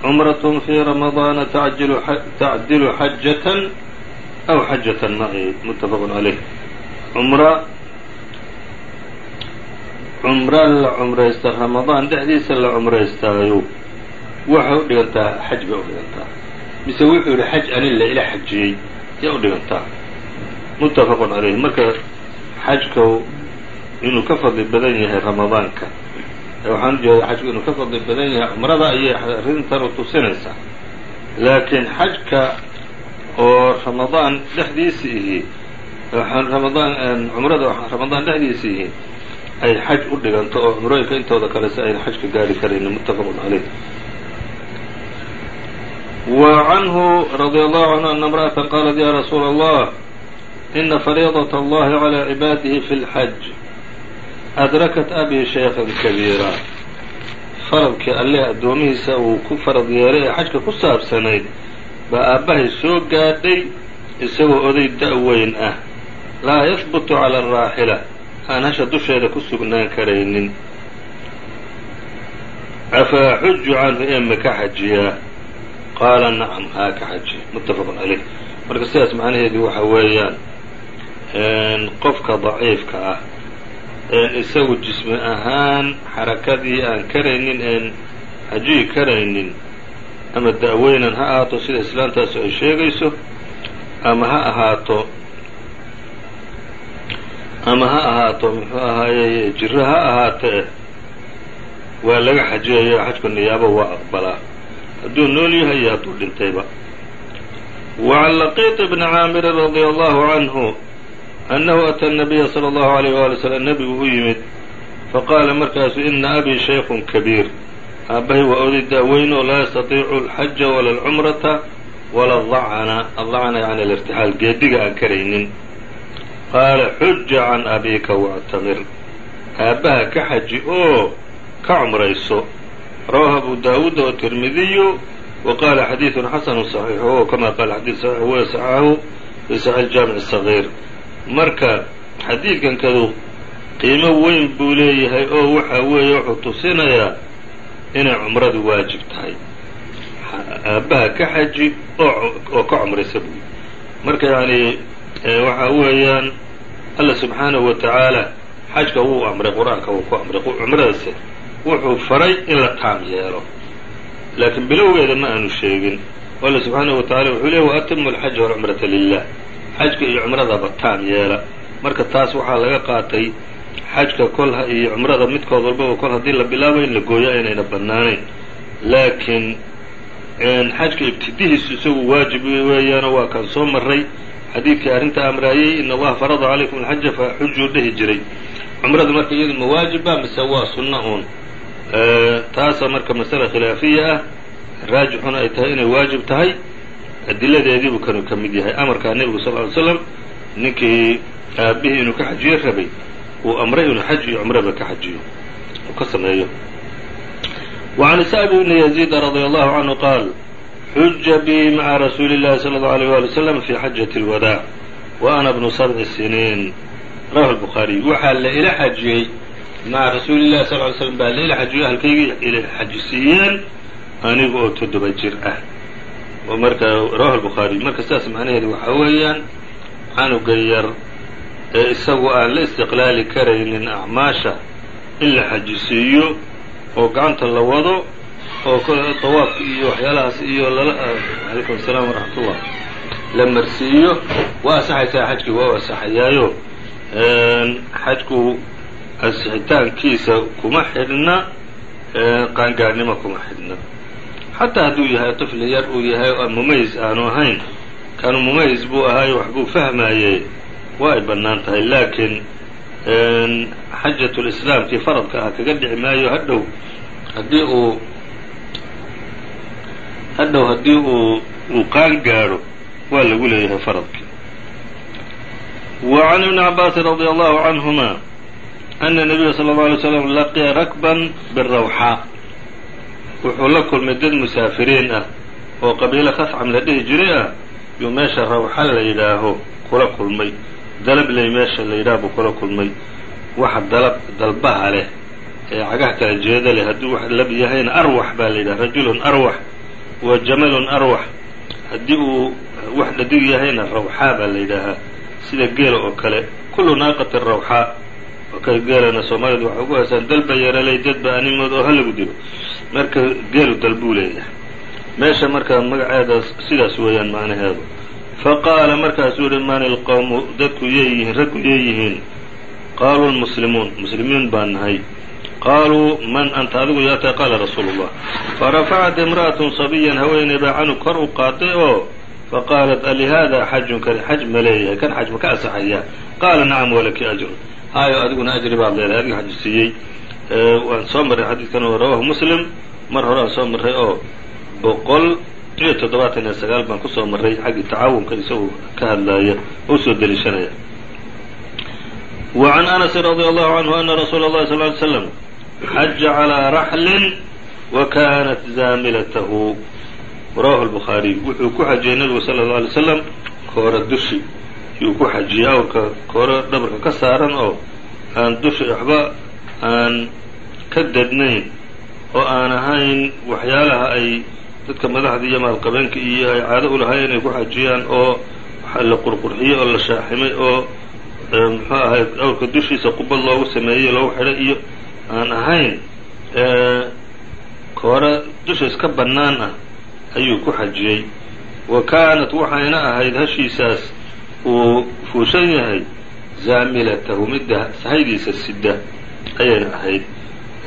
cمرة في رمضاana tacdilu xajaة أw xajaة maعي متfq عalيه cumra cumra la cumraysta ramadaan dhexdiisa la cumraystaayo waxay u dhigantaa xaj bay u dhigantaa mise wuxuu yihi xaj anila ila xajiyey yaa u dhigantaa muttafaqun calayh marka xajka inuu ka fadli badan yahay ramadaanka waxaan ujeedaa xajku inuu ka fadli badan yahay cumrada ayay arrintan u tusinaysaa laakiin xajka oo ramadaan dhexdiisa ihi ramadaan cumrada ramadaan dhexdiisa ihi ay xaj u dhiganto oo cumrooyinka intooda kale si ayna xajka gaari karayni muttafaqun calayh وعنه رضي الله عنه أن امرأة قالت يا رsuuل الله إن فريضة الله على عباده في الحج adrakat abi shaykhan kabiira faradkii alleh addoomihiisa uu ku farad yeelay ee xajka ku saabsanayd baa aabbahay soo gaadhay isagoo oday da-weyn ah laa yahbutu cala araaxila aan hasha dusheeda ku sugnaan karaynin afa xuju canhu ema ka xajiyaa qaala nacam haa ka xaji muttafaqun caleyh marka sidaas macnaheedu waxa weeyaan qofka daciifka ah isagu jismi ahaan xarakadii aan karaynin een cajiyi karaynin ama da'weynan ha ahaato sida islaantaasu ay sheegayso ama ha ahaato ama ha ahaato muxuu ahaaye jiro ha ahaatee waa laga xajiyayo xajku niyaabo waa aqbalaa. Hadduu nool yahay iyo hadduu dhintayba. Wacan laqiiط bni caamirin radia allahu canhu annahu ata nabiya sala allahu alayh waali slam nebigu u yimid faqaala markaasu ina abii shaykun kabiir aabbahay waa oday daaweynoo laa yastatiicu alxaja wala alcumrata wala adacna adacna yani alirtixaal geediga aan karaynin qaala xuja can abiika wactamir aabbaha ka xaji oo ka cumrayso rawaahu abu daawuud oo tirmidiyu wa qaala xadiidun xasanu saxiixu oo kamaa qaala xadiid saxiix weya saxaxahu fi saxiix jaamic sagiir marka xadiidkan kadu qiimo weyn buu leeyahay oo waxa weeye wuxuu tusinayaa inay cumradu waajib tahay. Aabbaha ka xaji oo ka cumraysa buu marka yani waxa weeyaan alla subxaanahu wa tacaala xajka wuu amray qur'aanka wuu ku amray cumradase wuxuu faray in la taam yeelo. Laakiin bilowgeeda ma aanu sheegin. Alla subxaanahu wa tacala wuxuu leey waatimu alxaja walcumrata lilah xajka iyo cumradaba taam yeela. Marka taas waxaa laga qaatay xajka kol iyo cumrada midkood walbaba kol haddii la bilaabo in la gooyo inayna bannaanayn. Laakiin xajka ibtidihiisu isagu waajib weeyaano waa kan soo maray xadiidkii arrinta amraayey in allaha farada calaykum alxaja fa xujuu dhehi jiray. Cumrada marka iyadu ma waajiba mise waa sunna uun. Taasa marka masala khilaafiya ah raajixuna ay tahay inay waajib tahay adiladeediibuu kanu ka mid yahay amarkaa nebigu sal ly slam ninkii aabihii inuu ka xajiyo rabay uu amray inuu xaj iyo cumraba ka xajiyo uu ka sameeyo وعn sعب بن يزيد رضي الله عنه qاal xuja bي mعa رasuuلi الlahi صلى الله عليه وaلي وسلم في xaجaة الوداع وأna بن سبع سنين rawaه البخاaري waxaa la ila xajiyey maca rasuuli الlahi صلl ly slm baa la ila xajiyo halkaygii ila xajisiiyeen aniga oo toddoba jir ah marka rawahu البخاaري marka sidaas macnaheedu waxaa weeyaan canuga yar ee isagu aan la istiqlaali karaynin acmaasha in la xajisiiyo oo gacanta la wado oo dawaafka iyo waxyaalahaas iyo lala calaykum asalaam waraxmat ullah la marsiiyo waa asaxaysaa xajkii waa u asaxayaayo xajku asixitaankiisa kuma xidhna qaangaarnimo kuma xidhna xataa hadduu yahay طifli yar uu yahay oo mumayis aanu ahayn kanu mumayis buu ahaayo waxbuu fahmayey waa ay bannaan tahay laakiin xajat lislaamkii faradka ah kaga dhici maayo hadhow haddii uu hadhow haddii uu uu qaan gaadho waa lagu leeyahay faradkii wa can ibni cabaasin radi allahu canhuma ana nabiya sala اlه alay slam laqiya rakban birawxaa wuxuu la kulmay dad musaafiriin ah oo qabiilo khascam la dhihi jiray ah yuu meesha rawxa la yidhaaho kula kulmay. Dalabley meesha la yidhaah buu kula kulmay. Waxa dalab dalbaha leh ee cagaha kala jeeda leh hadduu wax lab yahayna arwax baa la yidhaha rajulun arwax wa jamalun arwax. Haddii uu wax dhadig yahayna rawxaa baa la yidhaahaa sida geela oo kale kullu naaqatin rawxaa okay geelana soomaalidu waxay ugu haysaan dalba yaraley dadba animood oo halagu dilo marka geelu dalbuu leeyahay. Meesha marka magaceeda sidaas weeyaan macnaheedu. Fa qaala markaasuu yihi man ilqowmu dadku yeeyihiin raggu yeeyihiin? Qaaluu lmuslimuun muslimiin baan nahay. Qaaluu man anta adigu yaatay qaala rasuulu llah farafacat imra'atun sabiyan haweeney baa canug kor u qaaday oo faqaalat alihaada xajun kani xaj ma leeyahay kan xaj ma ka asaxayaa qaala nacam walaki ajrun. Haayo adiguna ajri baad leedahay adiga xaj siiyey waan soo marray xadiidkan oo rawahu muslim. Mar hore aan soo marray oo boqol iyo toddobaatan iyo sagaal baan ku soo marray xaggii tacaawunka isagoo ka hadlaaya oo u soo deliishanaya wacan can anasin radi allahu canhu ana rasuula allahi sal ly slam xaja calىa raxlin wa kanat zaamilatahu. Rawahu lbukhaariy wuxuu ku xajiyey nabigu sala اllau alay slam koora dushi. Yuu ku xajiyay awrka koora dhabarka ka saaran oo aan dushi waxba aan ka dadnayn oo aan ahayn waxyaalaha ay dadka madaxda iyo maalqabeenka iyo ay caado u lahayn inay ku xajiyaan oo la qurqurxiyey oo la shaaximay oo muxuu ahay awrka dushiisa qubad loogu sameeyey loogu xidhay iyo aan ahayn koora dusha iska bannaan ah ayuu ku xajiyey. Wa kaanat waxayna ahayd hashiisaas uu fuushan yahay zaamilatahu midda sahaydiisa sida ayayna ahayd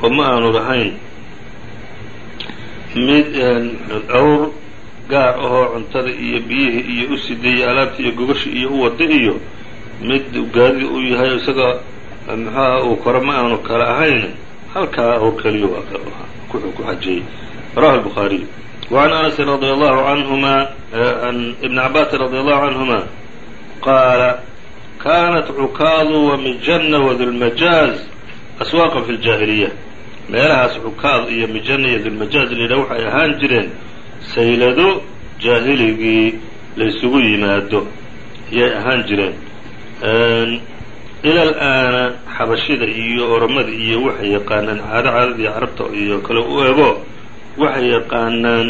oo ma aanu lahayn mid awr gaar ahoo cuntada iyo biyihii iyo u siday iyo alaabtii iyo gogashi iyo u wada iyo mid gaadida uu yahay isaga muxuaha uu koro ma aanu kala ahayn halkaa awr keliya wuxuu ku xajiyey rawahu الbukhaariy وعn أنس رضي الله عنهma عن بن عabاس رضي الله عنهما qaala kanت cukاad ومijنة وذulmajاaز aswaaqan fi ljaahiliya meelahaas xukaad iyo mijana iyo dilmajaaz layidhaha waxay ahaan jireen saylado jaahiligii laysugu yimaado. Yay ahaan jireen. Ilal aana xabashida iyo oromada iyo waxay yaqaanaan caado caadadii carabta iyo kale u ego waxay yaqaanaan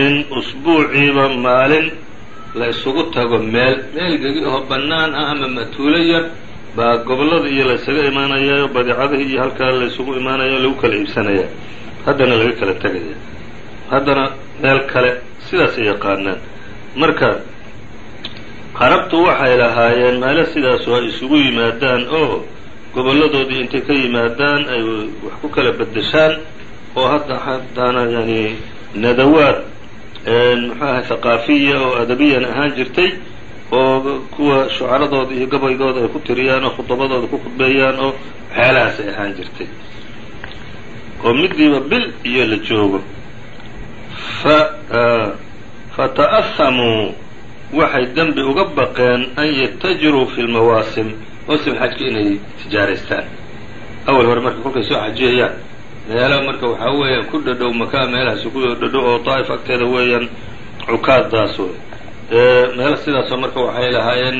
in usbuuciiba maalin la ysugu tago meel. Meel gegi aho bannaan ah ama matuulo yar baa gobollada iyo laysaga imaanayayo badeecadihii iyo halkaa laysugu imaanaya lagu kala iibsanaya haddana laga kala tegaya haddana meel kale sidaasay yaqaanaan. Marka carabtu waxay lahaayeen meelo sidaasoo ay isugu yimaadaan oo gobolladoodii intay ka yimaadaan ay wax ku kala beddeshaan oo hadda haddaana yani nadawaad muxuu ahay haqaafiya oo adabiyan ahaan jirtay oo kuwa shucaradooda iyo gabaygooda ay ku tiriyaan oo khudabadooda ku khudbeeyaan oo waxyaalahaas ay ahaan jirtay. Oo midiiba bil iyo la joogo. Fa fata'ahamuu waxay dembi uga baqeen an yatajiruu fi lmawaasim mawsim xajka inay tijaaraystaan. Awal hore marka kolkay soo xajiyayaan meelo marka waxaa weeyaan ku dhadhow makaa meelahaas ku dhadhow oo daa'if agteeda weeyaan cukaadaas wey meelo sidaasoo marka waxay lahaayeen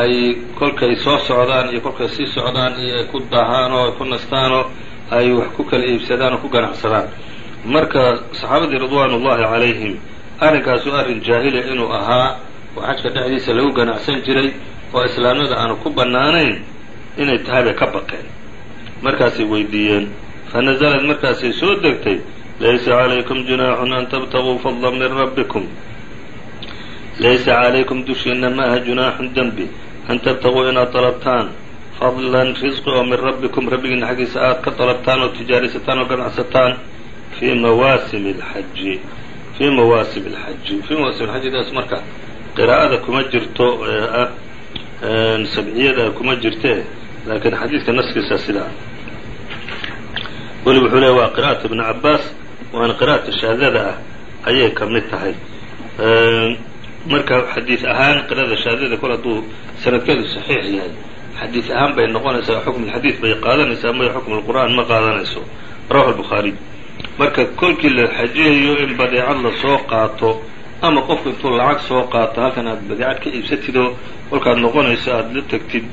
ay kolkay soo socdaan iyo kolkay sii socdaan iyo ay ku dahaan oo ay ku nastaan oo ay wax ku kala iibsadaan oo ku ganacsadaan marka saxaabadii ridwaan ullahi calayhim arrinkaasu arrin jaahiliya inuu ahaa oo xajka dhexdiisa lagu ganacsan jiray oo islaamnada aanu ku bannaanayn inay tahay bay ka baqeen. Markaasay weydiiyeen fanazalad markaasay soo degtay laysa calaykum junaaxun an tabtaguu fadla min rabbikum laysa calaykum dushiina maaha junaaxun dembi an tabtaguu inaad dalabtaan fadlan risqi oo min rabbikum rabbigiina xaggiisa aad ka dalabtaan oo tijaarisataan oo ganacsataan fii mawaasimi alxaji fii mawaasim alxaji fii mawaasim alxajidaas marka qiraa'ada kuma jirto sabciyada kuma jirte laakiin xadiidka naskiisa sida weliba wuxuu leeya waa qira'at ibni cabaas waana qira'ata shaadada ah ayay ka mid tahay marka xadiid ahaan qira'ada shaadada kol hadduu sanadkeedu saxiix yahay xadiid ahaan bay noqonaysaa xukm alxadiid bay qaadanaysaa maya xukm alqur'aan ma qaadanayso. Rawahu albukhaariy marka kolkii la xajiyayo in badeecad la soo qaato ama qofku intuu lacag soo qaato halkan aad badeecad ka iibsatidoo kolkaad noqonayso aada la tegtid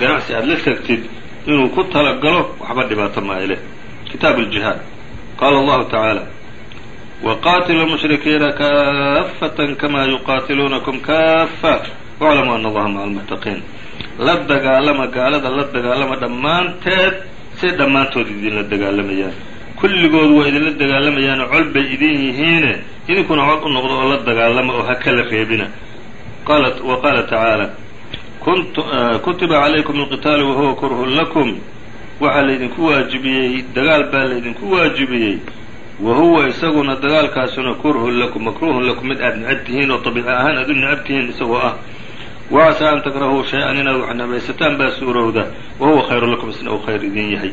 ganacsi aada la tegtid inuu ku talagalo waxba dhibaato mayle kitaab aljihaad qaala allahu tacaala waqaatilu lmushrikiina kaafatan kama yuqaatiluunakum kaafa waclamuu ana allaha maca almuttaqiin la dagaalama gaalada la dagaalama dhammaanteed say dhammaantood idinla dagaalamayaan kulligood waa idinla dagaalamayaanoo col bay idin yihiine idinkuna cod u noqdo oo la dagaalama oo ha kala reebina wa qaala tacaala kutiba calaykum alqitaalu wahuwa kurhun lakum waxaa laydinku waajibiyey dagaal baa laydinku waajibiyey wa huwa isaguna dagaalkaasuna kurhun lakum makruuhun lakum mid aad necab tihiin oo dabiici ahaan aad u necab tihiin isagoo ah. Wacasaa an takrahuu shay-an inaad wax necbaysataan baa suurowda. Wa huwa khayru lakum isna uu khayr idin yahay.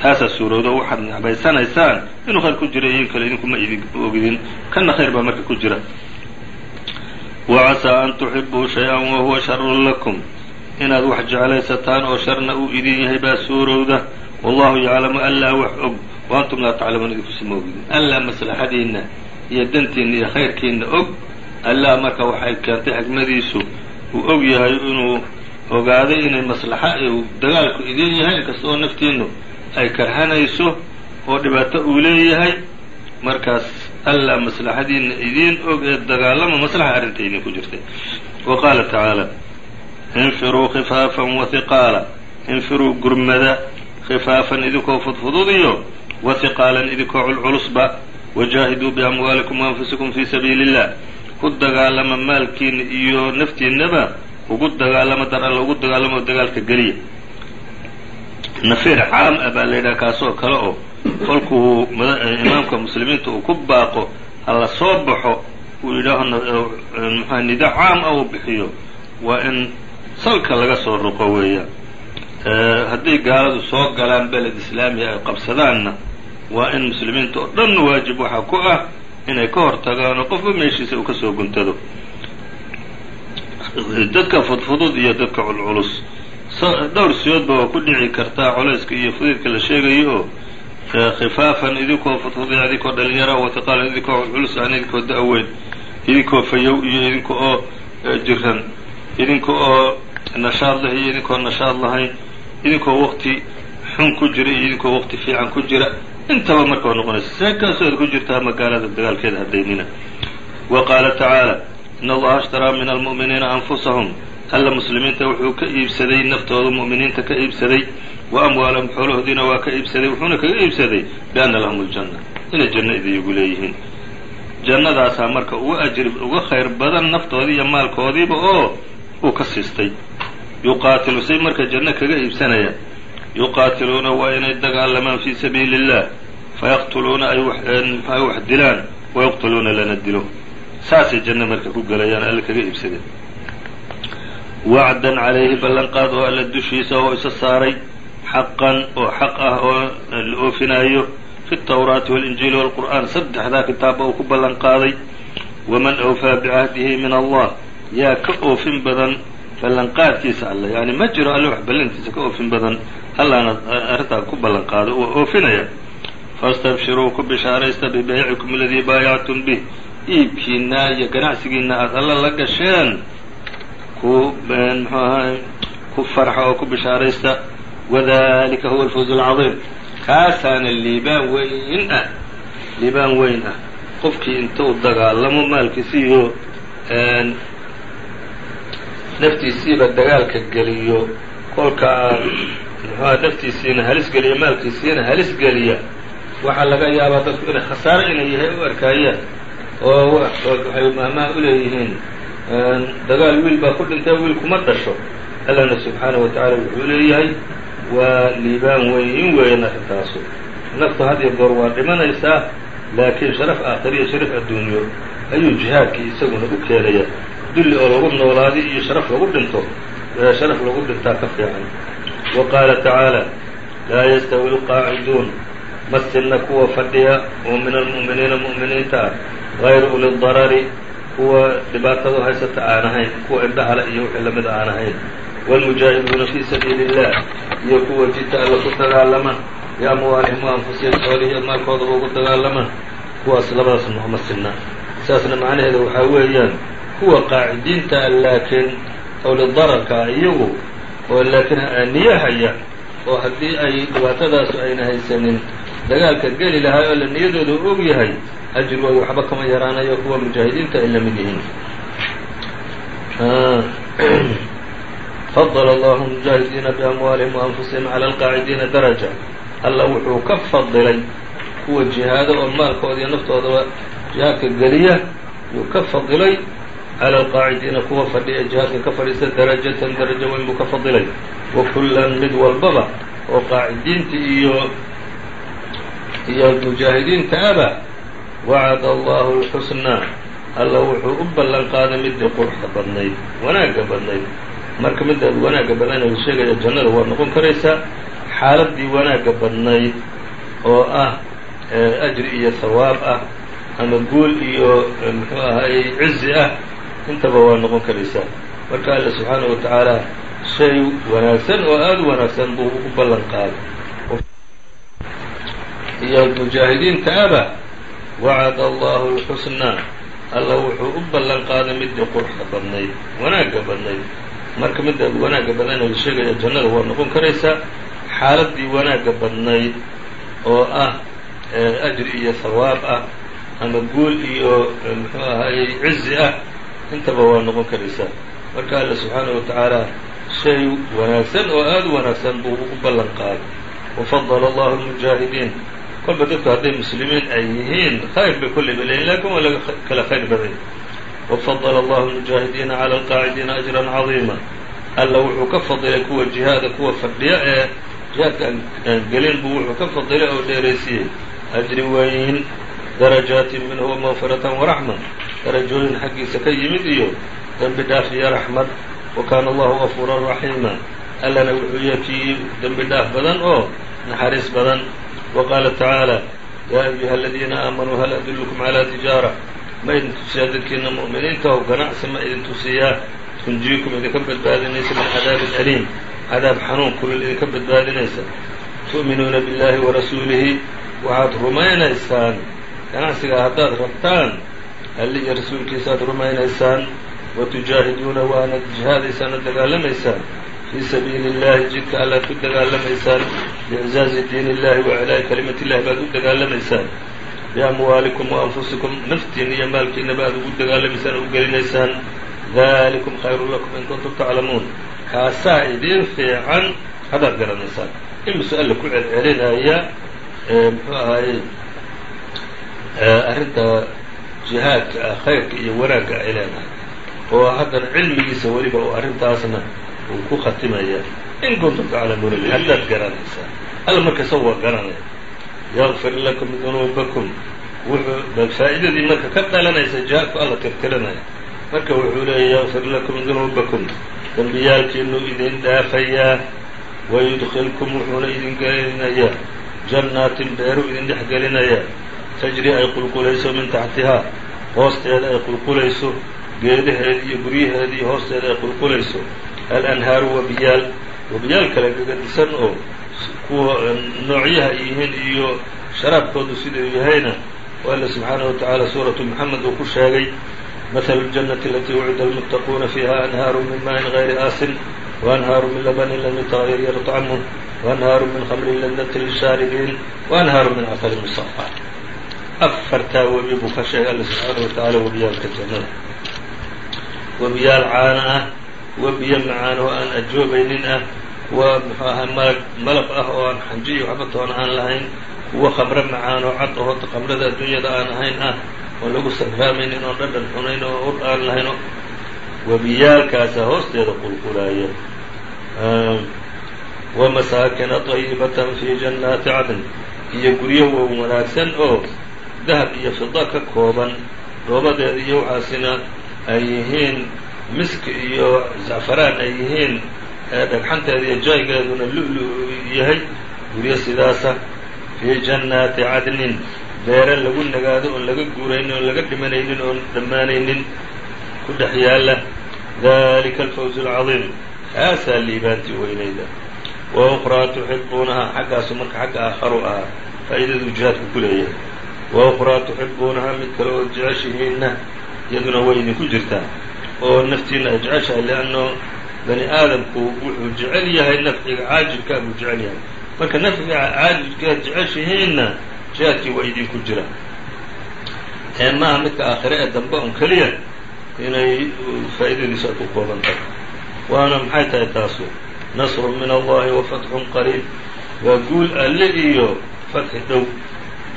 Taasaa suurowda waxaad necbaysanaysaan inuu khayr ku jira idin kale idinkuma idin ogidin kanna khayr baa marka ku jira. Wacasaa an tuxibuu shay-an wahuwa sharun lakum. Inaad wax jeclaysataan oo sharna uu idin yahay baa suurowda. Wallahu yaclamu anlaa wax og wa antum laa taclamuun idinkusima ogidin allaa maslaxadiinna iyo dantiinna iyo khayrkiinna og allaa marka waxay keentay xikmadiisu uu og yahay inuu ogaaday inay maslaxa uu dagaalku idin yahay inkasta oo naftiinu ay karhanayso oo dhibaato uu leeyahay markaas allaa maslaxadiina idiin og ee dagaalama maslaxa arrinta idinku jirtay wa qaala tacaala infiruu khifaafan wa hiqaala infiruu gurmada khifaafan idinkoo fudfududiyo wa hiqaalan idinkoo culculusba wajaahiduu biamwaalikum waanfusikum fii sabiili illah ku dagaalama maalkiina iyo naftiinaba ugu dagaalama dar alla ugu dagaalamo dagaalka geliya. Nafiir caam ah baa la yidhaha kaasoo kale oo kolkuu imaamka muslimiinta uu ku baaqo hala soo baxo uu yidhaaho mxua nida caam ah uu bixiyo. Waa in salka laga soo ruqo weeyaan hadday gaaladu soo galaan beled islaamiya ay qabsadaanna waa in muslimiinta oo dhan waajib waxaa ku ah inay ka hor tagaan oo qofba meeshiisa uu ka soo guntado. Dadka fudfudud iyo dadka culculus dhowr siyoodba waa ku dhici kartaa colayska iyo fudiidka la sheegayo oo khifaafan idinkoo fudfuday idinkoo dhalinyara wataqaalan idinkoo culculus aan idinkoo da-weyn idinkoo fayow iyo idinka oo jiran idinka oo nashaad leh iyo idinkoo nashaad lahayn idinkoo waqti xun ku jira iyo idinkoo waqti fiican ku jira intaba marka waa noqonaysa. Seekaasood ku jirtaa magaalada dagaalkeeda hadaynina wa qaala tacaala in allaha ashtaraa min almu'miniina anfusahum. Alla muslimiinta wuxuu ka iibsaday naftooda mu'miniinta ka iibsaday wa amwaalahum xoolahoodiina waa ka iibsaday wuxuuna kaga iibsaday bianna lahum aljanna. Inay janno idiigu leeyihiin. Jannadaasaa marka uga ajri uga khayr badan naftoodii iyo maalkoodiiba oo uu ka siistay yuqaatilu say marka janno kaga iibsanayaan yuqaatiluuna waa inay dagaalamaan fii sabiili illah fayaqtuluuna ay ay wax dilaan wayaqtuluuna lana dilo. Saasay janno marka ku gelayaan alle kaga iibsadeen. Wacdan calayhi ballanqaad oo alla dushiisa oo isa saaray xaqan oo xaq ah oo la oofinaayo fi tawraati walinjiili walqur'aan saddexdaa kitaabba uu ku ballan qaaday waman awfaa bicahdihi min allah yaa ka oofin badan ballanqaadkiisa alle yani ma jiro alle wax ballantiisa ka oofin badan. Allaana arrintaa ku ballan qaado waa oofinaya. Fastabshiruu ku bishaaraysta bibaycikum aladii baayactum bih. Iibkiina iyo ganacsigiina aada alla la gasheen. Ku mxuu ahay ku farxa oo ku bishaaraysta. Wadalika huwa alfawz alcadiim kaasaana liibaan weyn ah. Liibaan weyn ah. Qofkii intuu dagaalamo maalkiisiiyo naftiisiiba dagaalka geliyo kolkaa muxuha naftiisiina halis geliya maalkiisiina halis geliya waxaa laga yaabaa dadku inay khasaaro inay yahay u arkaayaan. Oo waxay mahmaha u leeyihiin dagaal wiil baa ku dhintay wiil kuma dhasho. Allana subxaanaه wa tacaala wuxuu leeyahay waa liibaan weyn weyn arrintaasu naftu had iyo goor waa dhimanaysaa laakiin sharaf aakhiriya sharaf adduunyo ayuu jihaadkii isaguna u keenaya dulli oo lagu noolaadi iyo sharaf lagu dhinto sharaf lagu dhintaa ka fiican wa qaala tacaala laa yastawi اlqaaciduun ma sinna kuwa fadhiya oo min almu'miniina mu'miniinta ah غayru uli darari kuwa dhibaatadu haysata aan ahayn kuwa indhahala iyo wixii lamida aan ahayn wاlmujaahiduuna fii sabiili الlah iyo kuwa jidka alla ku dagaalama biamwaalihim وanfusihim xoolihiiyo maalkoodaba ugu dagaalama kuwaas labadaas nooma sinna saasna macnaheeda waxaa weeyaan kuwa qaacidiinta laakiin owlidararka iyagu oo laakiin niyahaya oo haddii ay dhibaatadaasu ayna haysanin dagaalka geli lahaa oo la niyadooda og yahay ajrigooda waxba kama yaraanayo kuwa mujaahidiinta ay la mid yihiin. Fadl allahu mujaahidiina biamwaalihim وanfusihim calى alqaacidiina daraja. Alla wuxuu ka fadilay kuwa jihaado oo maalkooda iyo naftoodaba jihaadka geliya yuu ka fadilay calى alqaacidiina kuwa fadhiya jihaadka ka fadhiista darajatan darajo weyn buu ka fadilay wa kullan mid walbaba oo qaacidiinta iyo iyo mujaahidiinta aba wacada allahu اlxusnaa alla wuxuu u ballan qaaday midii quruxda badnayd wanaagga badnayd marka midaad wanaagga badnayd la sheegaya jannada waa noqon karaysaa xaaladii wanaagga badnayd oo ah ajri iyo hawaab ah ama guul iyo muxuu ahay cizi ah intaba waa noqon karaysaa marka alle subxaanahu wa tacaala shay wanaagsan oo aada u wanaagsan buu u ballan qaaday. Iyo mujaahidiinta aba wacada allahu اlxusnaa alla wuxuu u ballan qaaday midii quruxda badnayd wanaagga badnayd. Marka midaad wanaagga badnayd la sheegaya jannada waa noqon karaysaa xaaladii wanaagga badnayd oo ah ajri iyo hawaab ah ama guul iyo muxuu ahay cizi ah intaba waa noqon karaysaa. Marka alle subxaanahu wa tacaala shay wanaagsan oo aada u wanaagsan buu u ballan qaaday. Wafadala allahu lmujaahidiin kolba dadku hadday muslimiin ay yihiin khayr bay kolleyba leeyiin laakiin waa laga kala khayr baday wafadala allahu lmujaahidiina cala alqaacidiina ajran cadiima. Alla wuxuu ka fadilay kuwa jihaada kuwa fadhiya ee jihaadka aan gelin buu wuxuu ka fadilay oo dheeraysiiyey. Ajri weyn darajaatin minhu wamawfiratan waraxma darajooyin xaggiisa ka yimid iyo dembi dhaaf iyo raxmad wa kaana allahu gafuuran raxiima. Allana wuxuu yahay dembi dhaaf badan oo naxariis badan. Wa qaala tacaala yaa ayuha aladiina aamanuu hal adullukum calaa tijaara? Ma idin tusiyaa dadkiina mu'miniinta oo ganacsi ma idin tusiyaa? Tunjiikum idinka badbaadinaysa min cadaabin aliim. Cadaab xanuun kulul idinka badbaadinaysa. Tu'minuuna biاllahi warasuulihi waxaad rumaynaysaan ganacsigaa haddaad rabtaan alli iyo rasuulkiisa aad rumaynaysaan watujaahiduuna waanad jihaadaysaan oo dagaalamaysaan fii sabiili اllahi jidka allaad ku dagaalamaysaan biiczaazi diin illahi wa kalimati illahi baad u dagaalamaysaan biamwaalikum waanfusikum naftiina iyo maalkiinaba aad ugu dagaalamaysaan oo u gelinaysaan dalikum khayru lakum in kuntum taclamuun kaasaa idiin fiican haddaad garanaysaan imise alla ku celcelinaya muxuu ahaye arrinta jihaadka ah khayrka iyo wanaagga ay leedahay. Oo haddana cilmigiisa weliba oo arrintaasna uu ku khatimaya. In kuntum taclamuuna bi haddaad garanaysaan alla marka isaga waa garanaya yakfir lakum dunuubakum. Wuxuu faa'iidadii marka ka dhalanaysa jihaadku alla tirtirinaya marka wuxuu leeya yakfir lakum dunuubakum. Dembiyaalkiinuu idin dhaafayaa wayudkilkum wuxuuna idin gelinayaa jannaatin beeru idin dhex gelinayaa tajri ay qulqulayso min taxtihaa hoosteeda ay qulqulayso geedaheeda iyo guryaheeda iyo hoosteeda ay qulqulayso alanhaaru wabiyaal wabiyaal kale gagadisan oo kuwa noocyaha yihiin iyo sharaabkoodu siduu yahayna oo alla subxaanahu wa tacaala suuratu moxamed uu ku sheegay مثل الجنة التي وعد المتقون فيها أنهاar من mاء غyر آsن وأنهاar من لبن لم يتغير طعمه وأنهاar من خمر لذة للشhاaربين وأنهاar من cسل مصفى afartaa webi buu ka sheegay alla subxaana wa webiyaalka jannada webiyaal caano ah webiyo macaan oo aan ajoobaynin ah waa muxuu ahaa malag malab ah oo aan xanji iyo waxba toona aan lahayn kuwo khamre macaan oo cad oo khamrada adduunyada aan ahayn ah oon lagu sarraamaynin oon dhadhan xunayn oo ur aan lahayn webiyaalkaasa hoosteeda qulqulaaya wamasaakina طayibatan fii jannaati cadn iyo guryo wanaagsan oo dahab iyo fida ka kooban dhoobadeeda iyo waxaasina ay yihiin miski iyo zacfaraan ay yihiin dhagxanteeda iyo jaygeeduna lu-lu yahay guryo sidaasa fii jannaati cadnin beere lagu nagaado oon laga guuraynin oon laga dhimanaynin oon dhammaanaynin ku dhex yaalla dalika alfawz alcadiim kaasaa liibaantii weynayda. Wa ukhraa tuxibuunahaa xaggaasu marka xagga aakharu ahaa faa'iidaduu jihaadku ku leeyahay ukhraa tuxibuunahaa mid kale oo jeceshihiinna iyaduna way idinku jirtaa oo naftiina ay jeceshahay leanno bani aadamku wuxuu jecel yahay nafciga caajilkaa buu jecel yahay marka nafciga caajilkaad jeceshihiinna jihaadkii waa idinku jira ee maaha midka aakhire ee dambe un keliya inay faa'iidadiisu ay ku kooban tahay waana maxay tahay taasu nasru min allahi wa fatxun qariib waa guul alle iyo fatxi dhow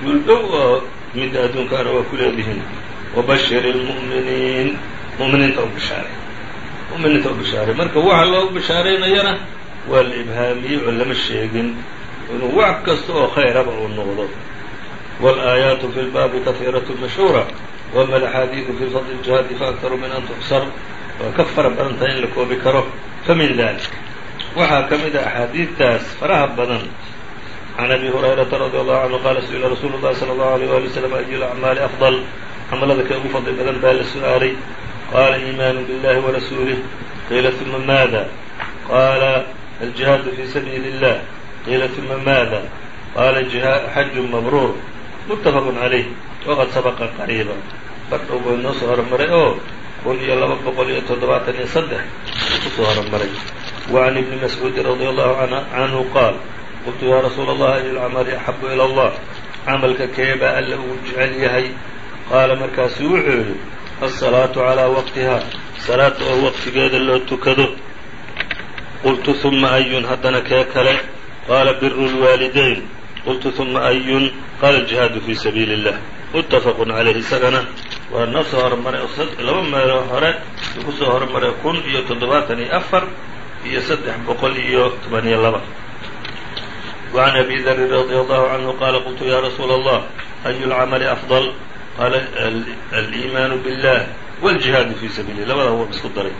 guul dhow oo midda adduunkaana waa ku leedihiin wabashir اlmu'miniin mu'miniinta u bishaaray mu'miniinta u bishaaray marka waxa loogu bishaaraynayana waa la ibhaamiyey oo lama sheegin inuu wax kasta oo khayraba uu noqdo wاlآaayaatu fi lbaabi kahiiraة mashhuura wama alaxaadiidu fi fadli اjihaadi faaktaru min an tuxsar waa ka fara badan tahay in la koobi karo famin dalik waxaa ka mid a axaadiidtaas faraha badan can abi hurayrata radi allahu canhu qaala su'ila rasuulu llahi sala allahu alيyh wali waslm ayu lacmaali afdal camalada ka ugu fadli badan baa la su'aalay qaala iimaanu billahi warasuulih qiila uma maada qaala aljihaadu fii sabiili اllah qiila uma maada qaala xaju mabruur muttafaqu calayh waqad sabaqa qariiba bardhow buu inoo soo hormaray oo kun iyo laba boqol iyo toddobaatan iyo saddex ku soo hormaray wacan ibni mascuudin radi allahu canhu qaal qultu yaa rasuula allah ayu lcamali axabu ila allah camalka keebaa alla ugu jecel yahay qaala markaasu wuxuu yidhi alsalaatu calaa waqtiha salaada oo waqtigeeda loo tukado qultu uma ayun haddana kee kale qaala biru lwaalidayn qultu uma ayun qaala aljihaadu fii sabiili اllah muttafaqun calayhi isagana waa noo soo hormaray laba meeloo hore uu ku soo hormaray kun iyo toddobaatan iyo afar iyo saddex boqol iyo toban laba وعn أbي dri رضي الله عnه qala qلtu ya rasuula الlah أy الcmل أfضل qala الإimaan bالlah والجihaad fي sabiilih labada waa isku daray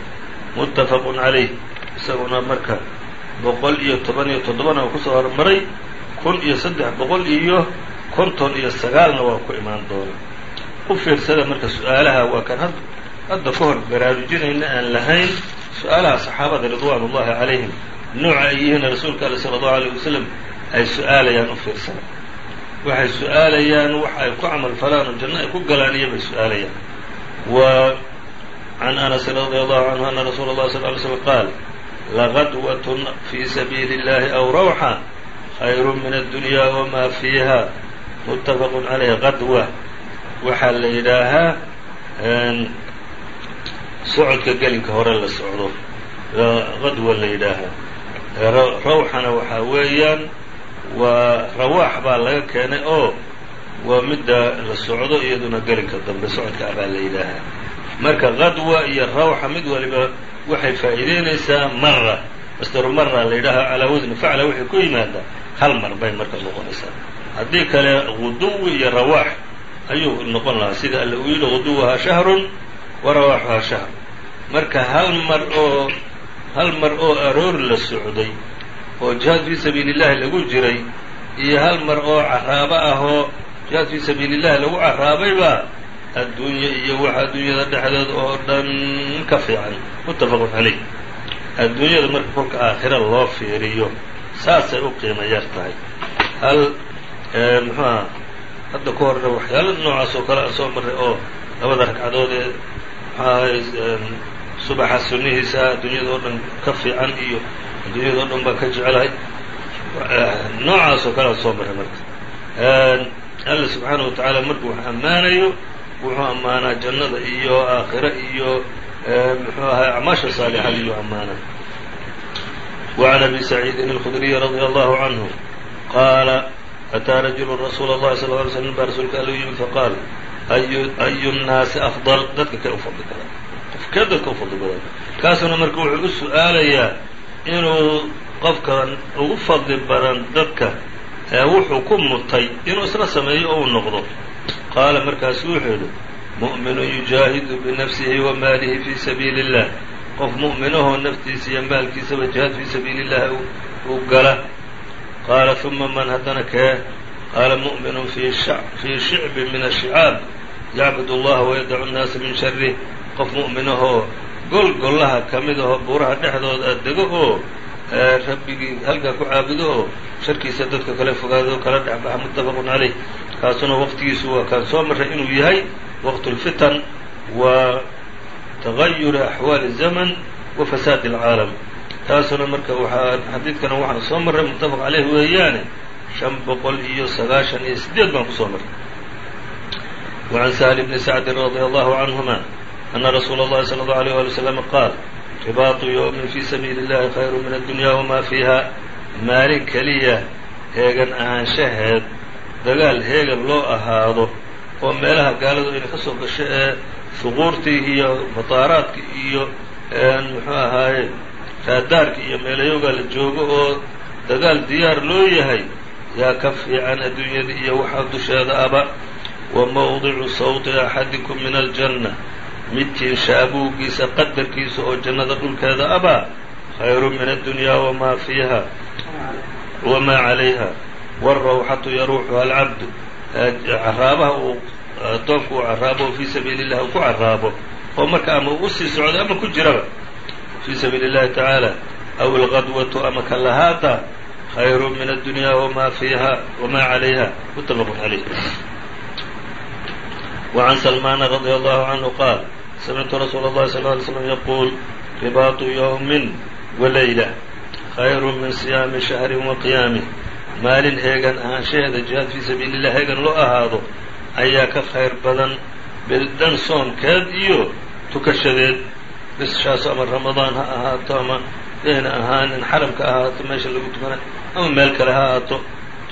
متafq عalayh isaguna marka boqol iyo toban iyo toddobana uu kusoo hormaray kun iyo saddex boqol iyo konton iyo sagaalna waa ku imaan doona u fiirsada marka su-aalaha waa kan hadda ka hor baraarujinayna aan lahayn su-aalaha saxaabada ridwaan ullahi calayhim nooca ay yihiin rasuulka alle sala allahu alayh wasalam ay su'aalayaan u fiirsada waxay su'aalayaan wax ay ku camal falaan oo janno ay ku galaan iyo bay su'aalayaan. Wa can anas radi allahu canhu ana rasuula اllahi sal ly slm qaal lagadwatun fii sabiili اllahi aw rawxa khayru min addunya wma fiiha. Muttafaqu calayh qadwa. Waxaa la yidhaahaa socodka gelinka hore la socdo. Qadwa la yidhaahaa. Rawxana waxaa weeyaan waa rawaax baa laga keenay oo waa midda la socdo iyaduna gelinka dambe socodka ah baa la yidhaahaa. Marka qadwa iyo rawxa mid waliba waxay faa'iideynaysaa mara masdaru mara la yidhaaha calaa wasni facla waxay ku yimaadaa hal mar bay marka noqonaysaa haddii kale guduwi iyo rawaax ayuu noqon lahaa. Sida alle uu yidhi guduwahaa shahrun wa rawaaxuhaa shahr. Marka hal mar oo hal mar oo aroor la socday oo jihaad fii sabiili llahi lagu jiray iyo hal mar oo caraabo ah oo jihaad fii sabiili llahi lagu caraabaybaa adduunye iyo waxa adduunyada dhexdeeda oo dhan ka fiican. Muttafaqun calayh. Adduunyada marka kolka aakhira loo fiiriyo saasay u qiimo yar tahay. Hal muxuuha hadda ka horna waxyaala noocaas oo kale aan soo marray oo labada ragcadood ee muxuahay subaxa sunnihiisa adduunyada oo dhan ka fiican iyo adduunyada o dhan baan ka jecelahay noocaas oo kale aan soo marray marka alla subxaanahu wa tacaala markuu wax ammaanayo wuxuu ammaanaa jannada iyo aakhira iyo muxuu ahay acmaasha saalixada iyo ammaana وعn أbي سعيidi الخdري رضي الله عنه qاala أtىa رaجuل رasuul الlahi صلى اه علي sلم baa rasuulka all yimid faqاal أyu الناasi أفضل dadka kee u fadli kara qof kee dadka u fadli badan kaasuna marka wuxuu u su-aalayaa inuu qofkan ugu fadli badan dadka ee wuxuu ku mutay inuu isla sameeyo oo uu noqdo qaala markaasu wuxuu yidhi mu'minun yujaahidu binafsihi wa maalihi fii sabiili اllah qof mu'minahoo naftiisa iyo maalkiisaba jihaad fii sabiili اllahi uu gala qaala uma man haddana kee qaala mu'minun fii shicbi min ashicaab yacbud اllaha wayadacu nnaasa min sharih qof mu'minahoo gol gollaha ka mid ahoo buuraha dhexdooda dego oo rabbigii halkaa ku caabudo oo sharkiisa dadka kale fogaado oo kala dhexbaxa muttafaqun calayh kaasuna waqtigiisu waa kaan soo marray inuu yahay waqt اlfitan wa tagayuri axwaali الzaman wa fasaadi اlcaalam taasuna marka waxaa xadiidkana waxaan soo marray muttafaq caleyh weeyaane shan boqol iyo sagaashan iyo sideed baan kusoo marray وعn سهل بن سعد رضي الله عنهma أن رsuuل الlhi صلى الله عليه ولي وسلم qاal رibaaطu yوم في سبيل الlahi خayr min الدuنيا وma فيha maalin keliya heegan ahaanshaheed dagaal heegan loo ahaado oo meelaha gaaladu inay ka soo gasho ee huquurtii iyo mataaraadka iyo muxuu ahaaye raadaarka iyo meelayoogaa la joogo oo dagaal diyaar loo yahay yaa ka fiican adduunyada iyo waxaa dusheeda aba wa mawdicu sawti axadikum min aljanna midkiisa abuugiisa qadarkiisa oo jannada dhulkeeda abaa khayru min addunyaa wamaa fiiha wamaa calayha warawxatu yaruuxuha alcabdu. Caraabaha uu adoonku uu carraabo oo fii sabiili illahi ku caraabo oo marka ama u sii socdo ama ku jiraba fii sabiili اllahi tacaala aw alqadwatu ama ka lahaada khayru min addunyaa wamaa fiiha wamaa calayha mutafaqu calayh wacan salmaana radi allahu canhu qaal samictu rasuula اllahi sal ly slm yaquul ribaatu yowmin walayla khayru min siyaami shahri wa qiyaamih maalin heegan ahaanshaheeda jihaad fii sabiililah heegan loo ahaado ayaa ka khayr badan bidhan soonkeed iyo tukashadeed bishaas ama ramadaan ha ahaato ama ayna ahaan in xaramka ahaato meesha lagu tukana ama meel kale ha ahaato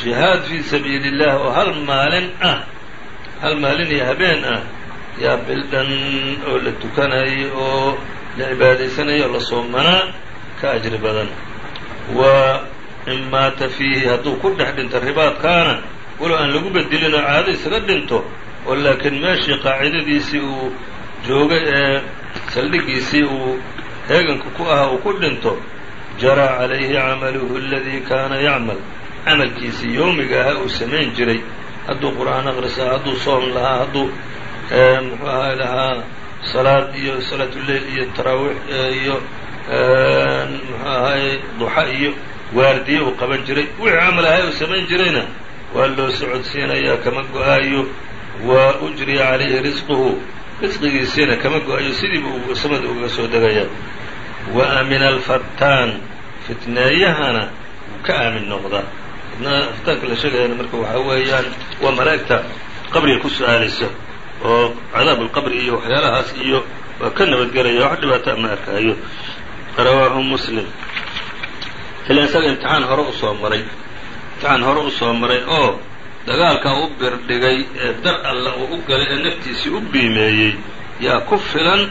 jihaad fii sabiili اllah oo hal maalin ah hal maalin iyo habeen ah yaa bildhan oo la tukanayo oo la cibaadaysanayo oo la soomanaa ka ajri badan. Wa in maata fiihi hadduu ku dhex dhinto ribaadkaana walow aan lagu bedelin oo caado isaga dhinto oo laakiin meeshii qaacidadiisii uu joogay ee saldhigiisii uu heeganka ku ahaa uu ku dhinto jaraa calayhi camaluhu aladii kaana yacmal. Camalkiisii yowmiga ahaa uu samayn jiray. Hadduu qur'aan aqrisaa hadduu soom lahaa hadduu muxuu ahaa lahaa salaad iyo salaatuleil iyo taraawiix iyo muxuu ahaaye duxa iyo waardiye uu qaban jiray. Wixii camal ahay uu samayn jirayna waa loo socodsiinayaa kama go'aayo wa ujriya calayhi risquhu risqigiisiina kama go'ayo sidiiba uu samada ugaga soo degaya. Wa aamina alfataan fitneeyahana ka aamin noqda. Fitaanka la sheegayana marka waxaa weeyaan waa malaa'igta qabriga ku su'aalaysa oo cadaab اlqabri iyo waxyaalahaas iyo waa ka nabadgelaya wax dhibaata ma arkaayo. Rawaahu muslim. Ilan isaga imtixaan hore u soo maray. Imtixaan hore u soo maray oo dagaalkaa u birdhigay ee dar alla uu u galay ee naftiisii u biimeeyey yaa ku filan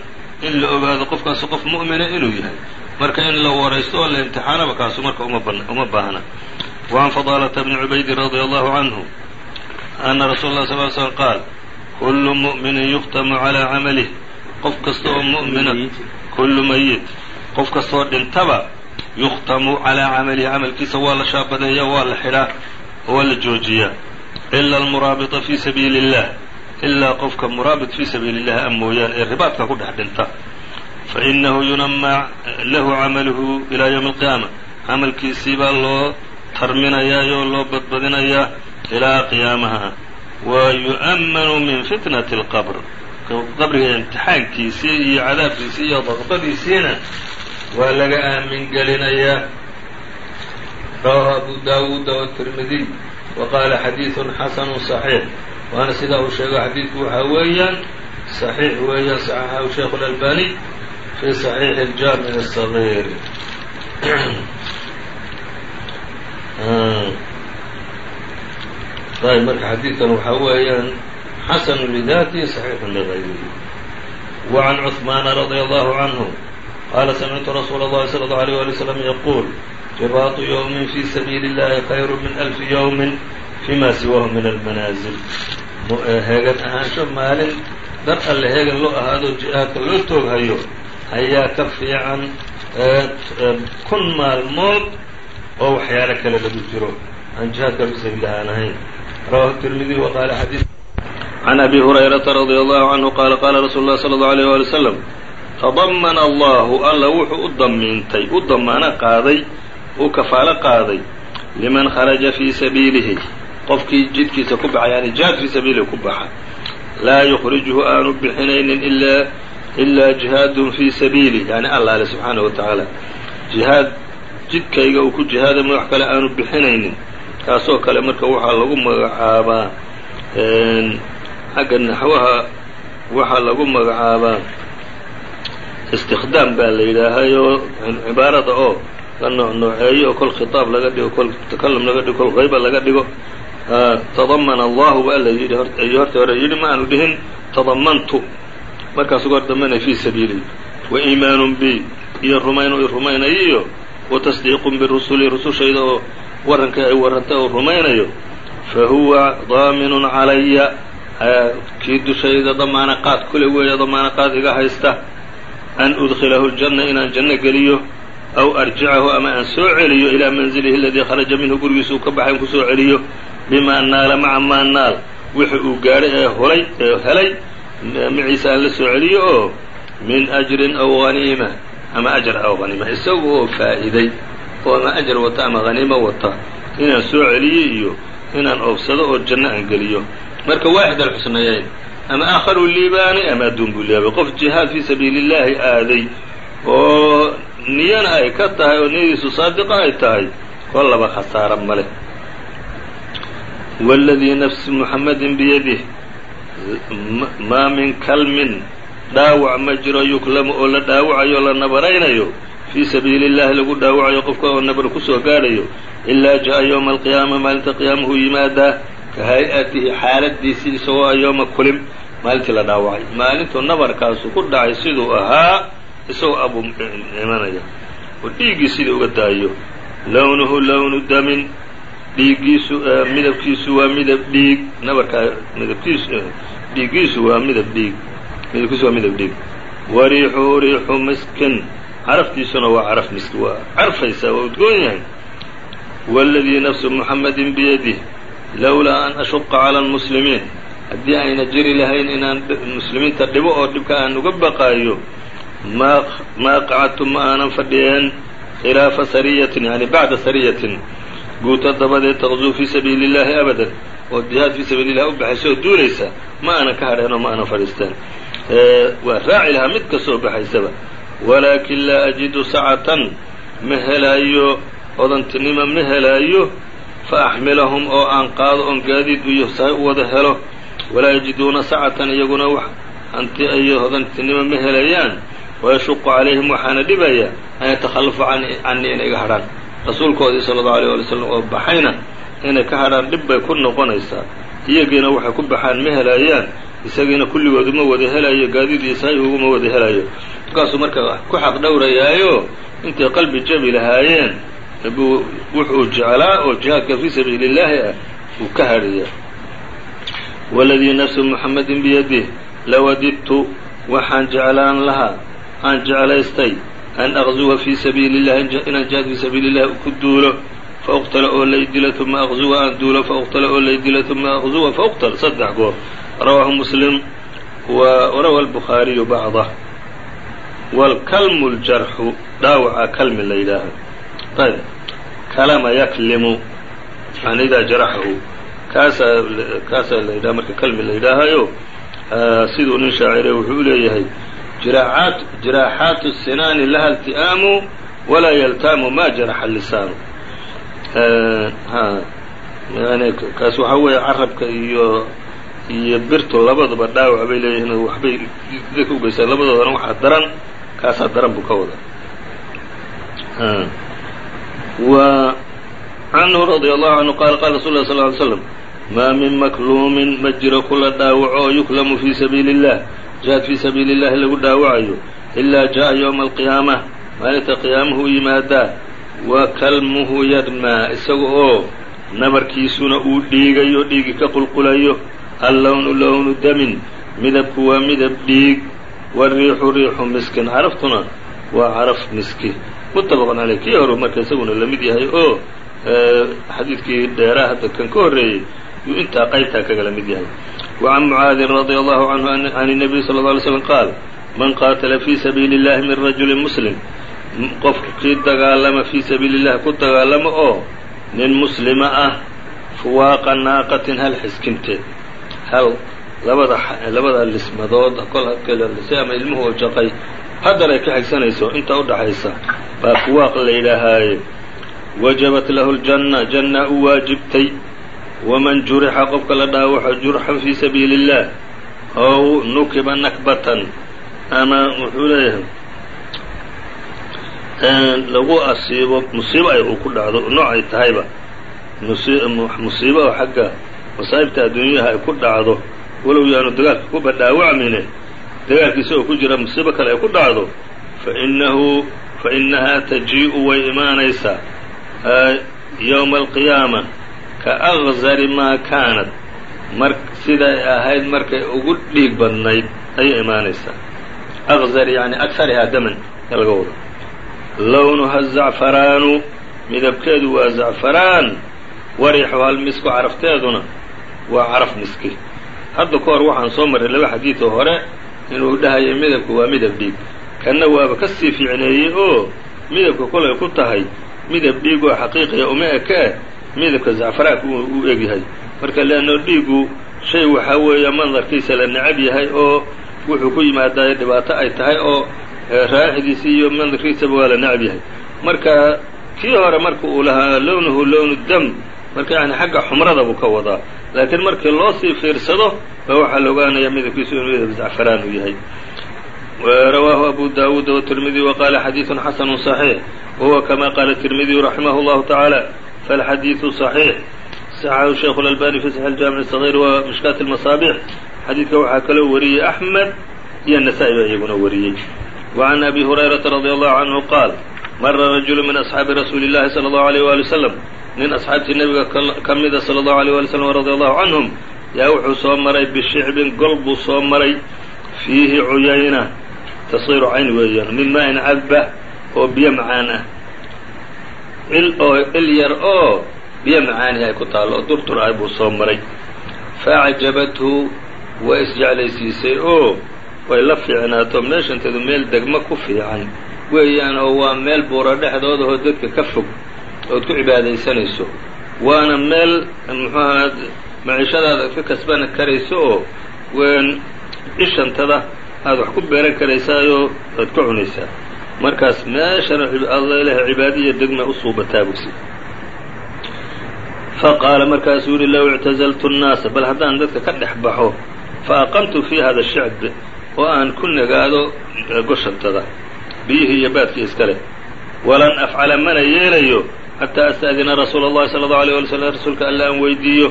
in la ogaado qofkaasi qof mu'mina inuu yahay. Marka in la waraysto oo la imtixaanaba kaasu marka uma baahna. Wa can fadaalata bni cubaydi radi allahu canhu ana rasuula la sl qaal kullu mu'minin yukhtamu calaa camalih qof kasta oo mu'mina kullu mayit qof kastaoo dhintaba yukhtamu calaa camalihi camalkiisa waa la shaabadeeyaa waa la xidhaa oo waa la joojiyaa ila almuraabita fii sabiili illah ilaa qofka muraabit fii sabiili illah a mooyaan ee ribaadka ku dhex dhinta fa inahu yunamaa lahu camaluhu ilaa yowmi alqiyaama camalkiisiibaa loo tarminayaa oo loo badbadinayaa ilaa qiyaamaha wa yu'ammanu min fitnati اlqabr qabriga imtixaankiisii iyo cadaabkiisii iyo daqbadiisiina waa laga aamin gelinayaa rawahu abu daawuuda wالtirmidiy wa qaala xadiiثun xasanu صaxiix waana sidaa uu sheego xadiidku waxaa weeyaan صaxiix weeyaan صaxaxahu sheikh اlalbani fi صaxiixi اljaamic الصaغيir ayb marka xadiidkan waxaa weeyaan xasanu lidatihi صaxiixu ligayrihi وعن عثمان رضي الله عنه قال سمعت رsuuل الlhi صلى الله عليه ولي وسلم يقول رباط يوم في سبيل الlahi خyر من ألف يوم فيma siwاه min المناaزل heegan ahaansho maalin dar alle heegan loo ahaado jihaadka loo tooghayo ayaa ka fiican kun maalmood oo waxyaalo kale lagu jiro aan jihaadka fi sabiilah aan ahayn rawahu التirmidي وqala xadيث عن أbي هريرة رضي الله عنه qال qala رsuل الlh صلى الله عليه ولي وسلم tadamana allahu alla wuxuu u damiintay u damaano qaaday uu kafaalo qaaday liman kharaja fii sabiilihi qofkii jidkiisa ku baxa yani jihaad fii sabiilihi ku baxa laa yukhrijuhu aanu bixinaynin ilaa ilaa jihaadun fii sabiilih yani alla ale subxaanahu wa tacaala jihaad jidkayga uu ku jihaadama wax kale aanu bixinaynin kaasoo kale marka waxaa lagu magacaabaa xagga naxwaha waxaa lagu magacaabaa. Istikdaam baa la yidhaahayoo cibaarada oo la noocnooceeyo oo kol khitaab laga dhigo kol takalum laga dhigo kol hayba laga dhigo tadamana allahu baa la yidhi iyo horta hore yidhi ma aanu dhihin tadamantu markaasu hor dambanay fii sabiilihi wa iimaanun bi iyo rumayn i rumaynayo iyo wa tasdiiqun birusuli rusushayda oo warranka ay warrantay oo rumaynayo fa huwa daaminun calaya. Kii dushayda damaana qaad kule weeya damaana qaad iga haysta an udkilahu ljanna inaan janno geliyo aw arjicahu ama aan soo celiyo ilaa manzilihi aladii kharaja minhu gurigiisa uu ka baxay an ku soo celiyo bimaa naala maca maa naal. Wixi uu gaadhay ee holay ee helay maciisa aan la soo celiyo oo min ajrin aw haniima ama ajar aw haniima isaga oo faa'iday oo ama ajar wata ama haniimo wata inaan soo celiyo iyo inaan oofsado oo janno aan geliyo. Marka waaxid alxusnayayn ama aakharu liibaani ama adduun buu liyaabay qof jihaad fii sabiili llaahi aaday oo niyana ay ka tahay oo niyadiisu saadiqa ay tahay kollaba khasaaro ma leh. Waladii nafsi muxammadin biyadih maa min kalmin dhaawac ma jiro yuklamu oo la dhaawacayo o la nabaraynayo fii sabiili اllahi lagu dhaawacayo qofka oo nabar ku soo gaadhayo ilaa jaءa ywma alqiyaama maalinta qiyaamahu yimaadaa ka hay'atihi xaaladiisii isagoo a yooma kulim maalintii la dhaawacay maalintuu nabarkaasu ku dhacay siduu ahaa isagoo abuu imanaya oo dhiiggii sidii uga daayo lownuhu lownu damin dhiiggiisu midabkiisu waa midab dhiig nabarkaa midabkiisu dhiiggiisu waa midab dhiig midabkiisu waa midab dhiig wa riixuhu riixu miskin caraftiisuna waa caraf miski waa carfaysaa waa udgoon yahay. Waladii nafsu muxammadin biyadih lowlaa an ashuqa cala almuslimiin. Haddii ayna jiri lahayn inaan muslimiinta dhibo oo dhibka aan uga baqaayo maa qacadtu ma aanan fadhiyeen khilaafa sariyatin yani bacda sariyatin guuto dabadeed taqzuu fii sabiili اllahi abadan oo jihaad fii sabiili llahi u baxaysa oo duulaysa ma aanan ka hadheen oo ma aanan fadhiisteen. Waa raaci lahaa mid kastoo baxaysaba walaakin laa ajidu sacatan ma helaayo odantinimo ma helaayo fa axmilahum oo aan qaado oon gaadiid iyo sahay u wada helo. Walaa yajiduuna sacatan iyaguna wax hanti iyo hodantinimo ma helayaan. Wayashuqu calayhim waxaana dhibaya an yatakhallafu canii inay iga hadhaan rasuulkoodii sala allau alيyه wali slam oo baxayna inay ka hadhaan dhib bay ku noqonaysaa. Iyagiina waxay ku baxaan ma helayaan isagiina kulligood uma wada helayo gaadidiisa ayuu uma wada helayo markaasuu marka ku xaq dhowrayaayo intay qalbi jabi lahaayeen buu wuxuu jeclaa oo jihaadka fii sabiili illaahi ah uu ka hadhiya. Waladii nafsu muxamedin biyadih lawadibtu waxaan jeclaan lahaa aan jeclaystay an aqzuwa fii sabiili llahi inaan jihaad fii sabiili llahi ku duulo fa uqtala oo laydila uma aqzuwa aan duulo fauqtala oo laydila uma aqzua fa uqtal saddex goor rawaahu muslim wa rawa albukhaariyu bacdah waalkalmu ljarxu dhaawaca kalmi la yidhaaho. Ayb kalama yaklimu yani idaa jaraxahu kaasaa kaasaa la yidhaha marka kalmi la yidhaahayo siduu nin shaacire wuxuu leeyahay jiraaxaatu sinaani laha ilti'aamu walaa yaltaamu ma jaraxa lisaanu kaas waxaa weeye carabka iyo iyo birtu labaduba dhaawac bay leeyihiin waxbay dadka ugeysaa labadoodana waxaa daran kaasaa daran buu ka wada wa canhu radia allahu canhu qaala qaala rasul lah sl ly slam maa min makluumin ma jiro kula dhaawaco oo yuklamu fii sabiili اllah jihaad fii sabiili اllahi lagu dhaawacayo ilaa jaءa ywma alqiyaama maalinta qiyaamuhu yimaadaa wa kalmuhu yarmaa isaga oo nabarkiisuna uu dhiigayo dhiigi ka qulqulayo allownu lownu damin midabku waa midab dhiig wariixu riixu miskin caraftuna waa caraf miski muttafaqun caleyh kii horu marka isaguna la mid yahay oo xadiidkii dheeraa hadda kan ka horreeyey yuu intaa qaybtaa kagala mid yahay wacan mucaadin radia allahu canhu can الnabiy sala اlه alay slm qaal man qaatala fii sabiili اllahi min rajuli muslim qofka kii dagaalama fii sabiili اllahi ku dagaalama oo nin muslima ah fuwaaqa naaqatin hal xiskinteed hal labada labada lismadood kol hadkalisay ama ilmuhu oo jaqay. Haddana ay ka xigsanayso inta udhaxaysa baa fuwaaq la yidhaahaaye wajabat lahu ljanna janna u waajibtay. Waman jurixa qofka la dhaawaxo jurxan fii sabiili اllah ow nukiba nakbatan. Ama wuxuu leeyahay lagu asiibo musiibo ay uu ku dhacdo nooc ay tahayba. Musiibo oo xagga masaa'ibta adduunyaha ay ku dhacdo walow yaanu dagaalka kuba dhaawacmine dagaalkiisa oo ku jira musiibo kale ay ku dhacdo fainahu fainahaa tajii'u way imaanaysaa. Yowma alqiyaama ka aqzari maa kaanat. Mar siday ahayd markay ugu dhiig badnayd ayay imaanaysaa. Aqzar yani akarihaa daman ee laga wado. Lownuha zacfaraanu midabkeedu waa zacfaraan warixu hal misku carafteeduna waa caraf miski hadda ka hor waxaan soo marray laba xadiidoo hore inuu dhahayay midabku waa midab dhiig. Kanna waaba ka sii fiicneeyey oo midabka kolay ku tahay. Midab dhiig oo xaqiiqiya uma eke midabka zacfaraanka u egyahay marka leanno dhiigu shay waxaa weeye mandarkiisa la necab yahay oo wuxuu ku yimaadaay dhibaato ay tahay oo raaxidiisa iyo mandarkiisaba waa la necab yahay. Marka kii hore marka uu lahaa lownuhu lownu dam. Marka yani xagga xumrada buu ka wadaa laakiin markii loo sii fiirsado ba waxaa la ogaanayaa midabkiisu inuu midab zacfaraan uu yahay rawaahu abu dawuud wtirmidiy waqala xadiiثu xasanu صaxiix wahuwa kama qaala tirmidiyu raximah اllahu tacaala falxadiiثu صaxiix saxaxahu sheikhu اlalbani fi saxi اljamic الصغيr wa mishkaat اlmasaabix xadiidka waxaa kaloo wariyey axmed iyo nasaa-i baa iyaguna wariyey وعn abi hurayrata radي allahu canhu qaal mara rajulu min asxaabi rasuuli اllahi salى اllahu عalيه wali wslam nin asxaabtii nebiga ka mida salى اllahu عalيه wali slm radi allahu canhum yaa wuxuu soo maray bishicbin gol buu soo maray fiihi cuyayna tasiiru cayn weeyaan min maa-in cadba oo biyo macaan ah il oo il yar oo biyo macaanihi ay ku taallo oo durdur ah buu soo maray faacjabathu way isjeclaysiisay oo way la fiicnaato meeshanteedu meel degmo ku fiican weeyaan oo waa meel buura dhexdooda oo dadka ka fog ood ku cibaadaysanayso waana meel muxuaha maciishadaada ka kasban karayso oo wen ishantada aada wax ku beeran karaysaayoo aad ka cunaysaa. Markaas meeshana alla ilahay cibaadiya degma u suubataa bugsi. Faqaala markaasuu yihi low ictazaltu nnaasa bal haddaan dadka ka dhex baxo fa aqamtu fii hada shicb oo aan ku nagaado goshantada biyihii iyo baadkii iskale. Walan afcala mana yeelayo xataa asta'dina rasuula اllahi salى اllahu alيه wali slm rasuulka alla aan weydiiyo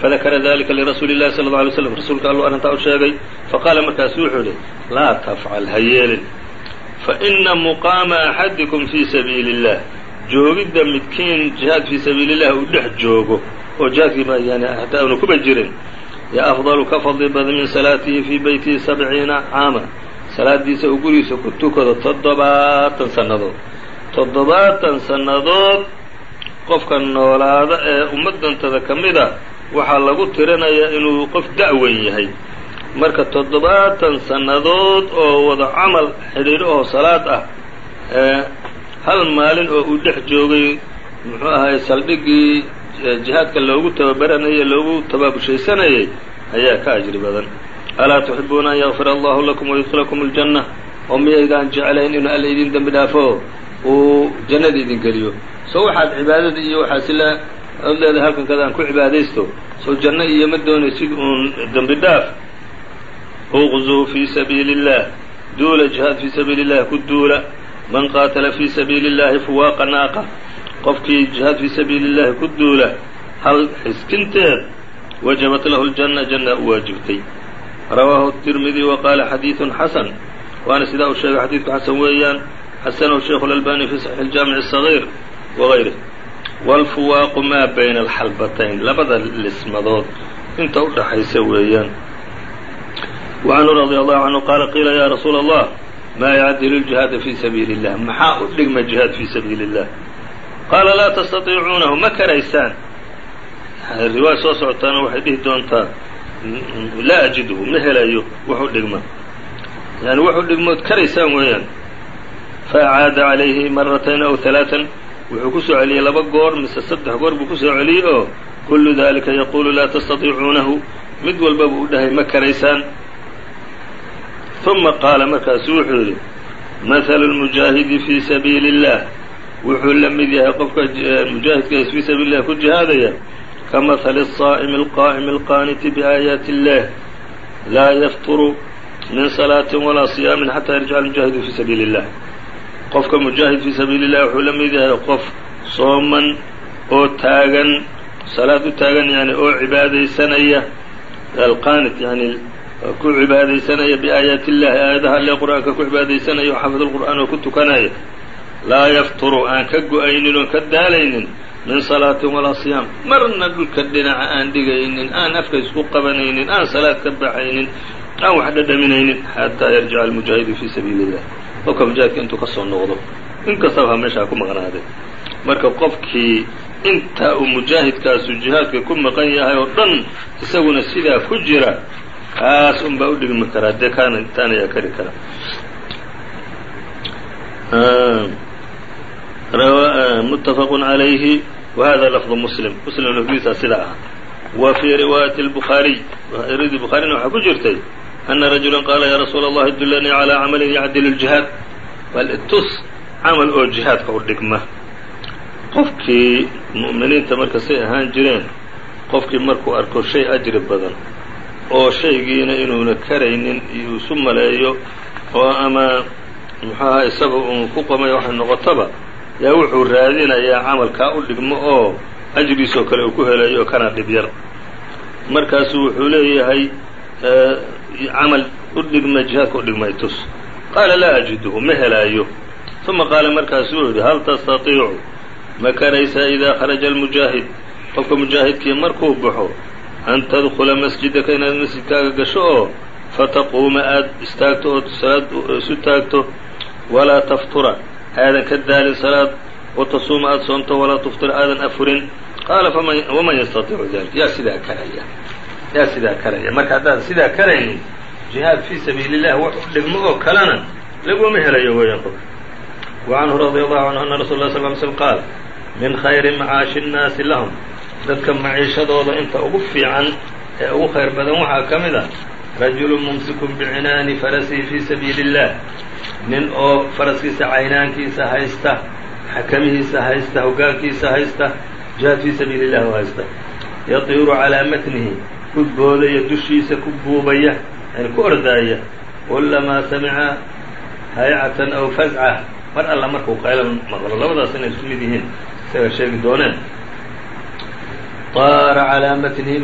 fadakara dalika lirasuuli اllahi sala اlه alay slam rasuulka alluu arrintaa u sheegay faqaala markaasu wuxuu yihi laa tafcal ha yeelin faina muqaama axadikum fii sabiili اllah joogidda midkiin jihaad fii sabiili اllah uu dhex joogo oo jihaadkii ma yani hataa aanu kuba jirin yo afdalu ka fadli badan min salaatihi fii beytihi sabciina caama salaadiisa uu gurigiisa ku tukado toddobaatan sannadood toddobaatan sannadood qofka noolaada ee ummaddantada ka mid a waxaa lagu tirinayaa inuu qof da-weyn yahay. Marka toddobaatan sannadood oo wada camal xidhiidho oo salaad ah hal maalin oo uu dhex joogay muxuu ahay saldhiggii jihaadka loogu tababaranayay loogu tabaabushaysanayay ayaa ka ajri badan. Alaa tuxibuuna an yakfira allahu lakum wayudkilakum aljanna oo miyaydaan jeclayn inuu alla idin dembi dhaafo uu jannada idin geliyo soo waxaad cibaadada iyo waxaasi la od leedahay halkan kada aan ku cibaadaysto soo janno iyo ma doonaysid uun dembi dhaaf uqzuu fii sabiili اllah duula jihaad fii sabiili اllahi ku duula man qaatala fii sabiili اllahi fuwaaqa naaqa qofkii jihaad fii sabiili اllahi ku duula hal xiskinteed wajabat lahu ljanna janna u waajibtay rawaahu التirmidي وqاla xadiiث xasn waana sidaa uu sheegay xadiidku xasan weeyaan xasanahu sheikh اlalbani fi صaxiix اjaamiع الصغيir وغayره wاlfuwaaqu maa bayna alxalbatayn labada lismadood inta u dhaxaysa weeyaan وcanhu radي allahu canhu qaala qiila ya rasuula allah maa yacdilu اljihaada fii sabiili اllah maxaa u dhigma jihaad fii sabiili اllah qaala laa tastatiicuunahu ma karaysaan riwaaya soo socotaana waxay dhihi doontaa laa ajidhu ma helayo wuxuu dhigma yani wuxuu dhigmood karaysaan weeyaan faacaada calayhi maratayn aw halaatan wuxuu ku soo celiyey laba goor mise saddex goor buu ku soo celiyey oo kullu dalika yaquulu laa tastatiicuunahu mid walba buu u dhahay ma karaysaan uma qaala markaasu wuxuu yidhi mahalu lmujaahidi fii sabiili اllah wuxuu la mid yahay qofka mujaahidka fii sabiili llah ku jihaadaya ka mahali الصaa'imi alqaa'imi alqaaniti biaayaati اllah laa yafturu min salaatin walaa siyaamin xataa yarjica almujaahidu fii sabiili اllah qofka mujaahid fii sabiili اllah wuxuu la mid yahay qof sooman oo taagan salaad u taagan yani oo cibaadaysanaya alqaanit yani ku cibaadaysanaya biaayaati illahi aayadaha alle qur'aanka ku cibaadaysanaya oo xafid lqur'aan oo ku tukanaya. Laa yafturu aan ka go'aynin oon ka daalaynin min salaatin walaa siyaam. Marna dhulka dhinaca aan dhigaynin aan afka isku qabanaynin aan salaad ka baxaynin aan wax dhadhaminaynin xataa yarjica almujaahidu fii sabiili illah qofka mujaahidka intuu ka soo noqdo in kastaba ha meeshaa ku maqnaaday marka qofkii inta uu mujaahidkaasu jihaadka ku maqan yahay oo dhan isaguna sidaa ku jira kaas un baa u dhigmi karaa dee kaana intaan ayaa kari kara متfq عalayhi وhada lفظ msلم mslim lfdiisa sidaa ah wa fii riwaayaة الbخaariي ridii bukhaarina waxaa ku jirtay ana rajula qaala yaa rasuula allahi dullanii calaa camalin yacdilu ljihaad bal itus camal oo jihaadka u dhigma qofkii mu'miniinta marka say ahaan jireen qofkii markuu arko shay ajri badan oo shaygiina inuuna karaynin iyo isu maleeyo oo ama muxuaha isaga uun ku qomay waxay noqotaba yaa wuxuu raadinayaa camalkaa u dhigmo oo ajriisoo kale uu ku helayo oo kana dhib yar markaasu wuxuu leeyahay camal u dhigma jihaadka u dhigmay tus qaala laa ajiduhu ma helaayo uma qaala markaasuu yidhi hal tastatiicu ma karaysaa idaa kharaja almujaahid qofka mujaahidkii markuu baxo an tadkula masjidaka inaad masjidkaaga gasho oo fataquuma aada istaagto ood salaad isu taagto walaa taftura aadan ka daalin salaad watasuuma aada soomto walaa tuftir aadan afurin qaala waman yastatiicu dalik yaa sidaa karaya yaa sidaa karaya marka haddaadan sidaa karaynin jihaad fii sabiili اllah wax u dhigmo oo kalena laguma helayo weeyaan qofka wacanhu radi allahu canhu ana rasul lah sl ly slm qaal min khayri macaashi الnaasi lahum dadka maciishadooda inta ugu fiican ee ugu khayr badan waxaa ka mid a rajulu mumsikun bicinaani farasihi fii sabiili اllah nin oo faraskiisa caynaankiisa haysta xakamihiisa haysta hoggaankiisa haysta jihaad fii sabiili اllah u haysta yatiiru calaa matnihi ku boodaya dushiisa ku buubaya yani ku ordaaya. Kulamaa samica haycatan aw fazca. Mar alla markuu qaylo maqlo labadaas inay isku mid yihiin isaga sheegi dooneen. Taara calaa matnihi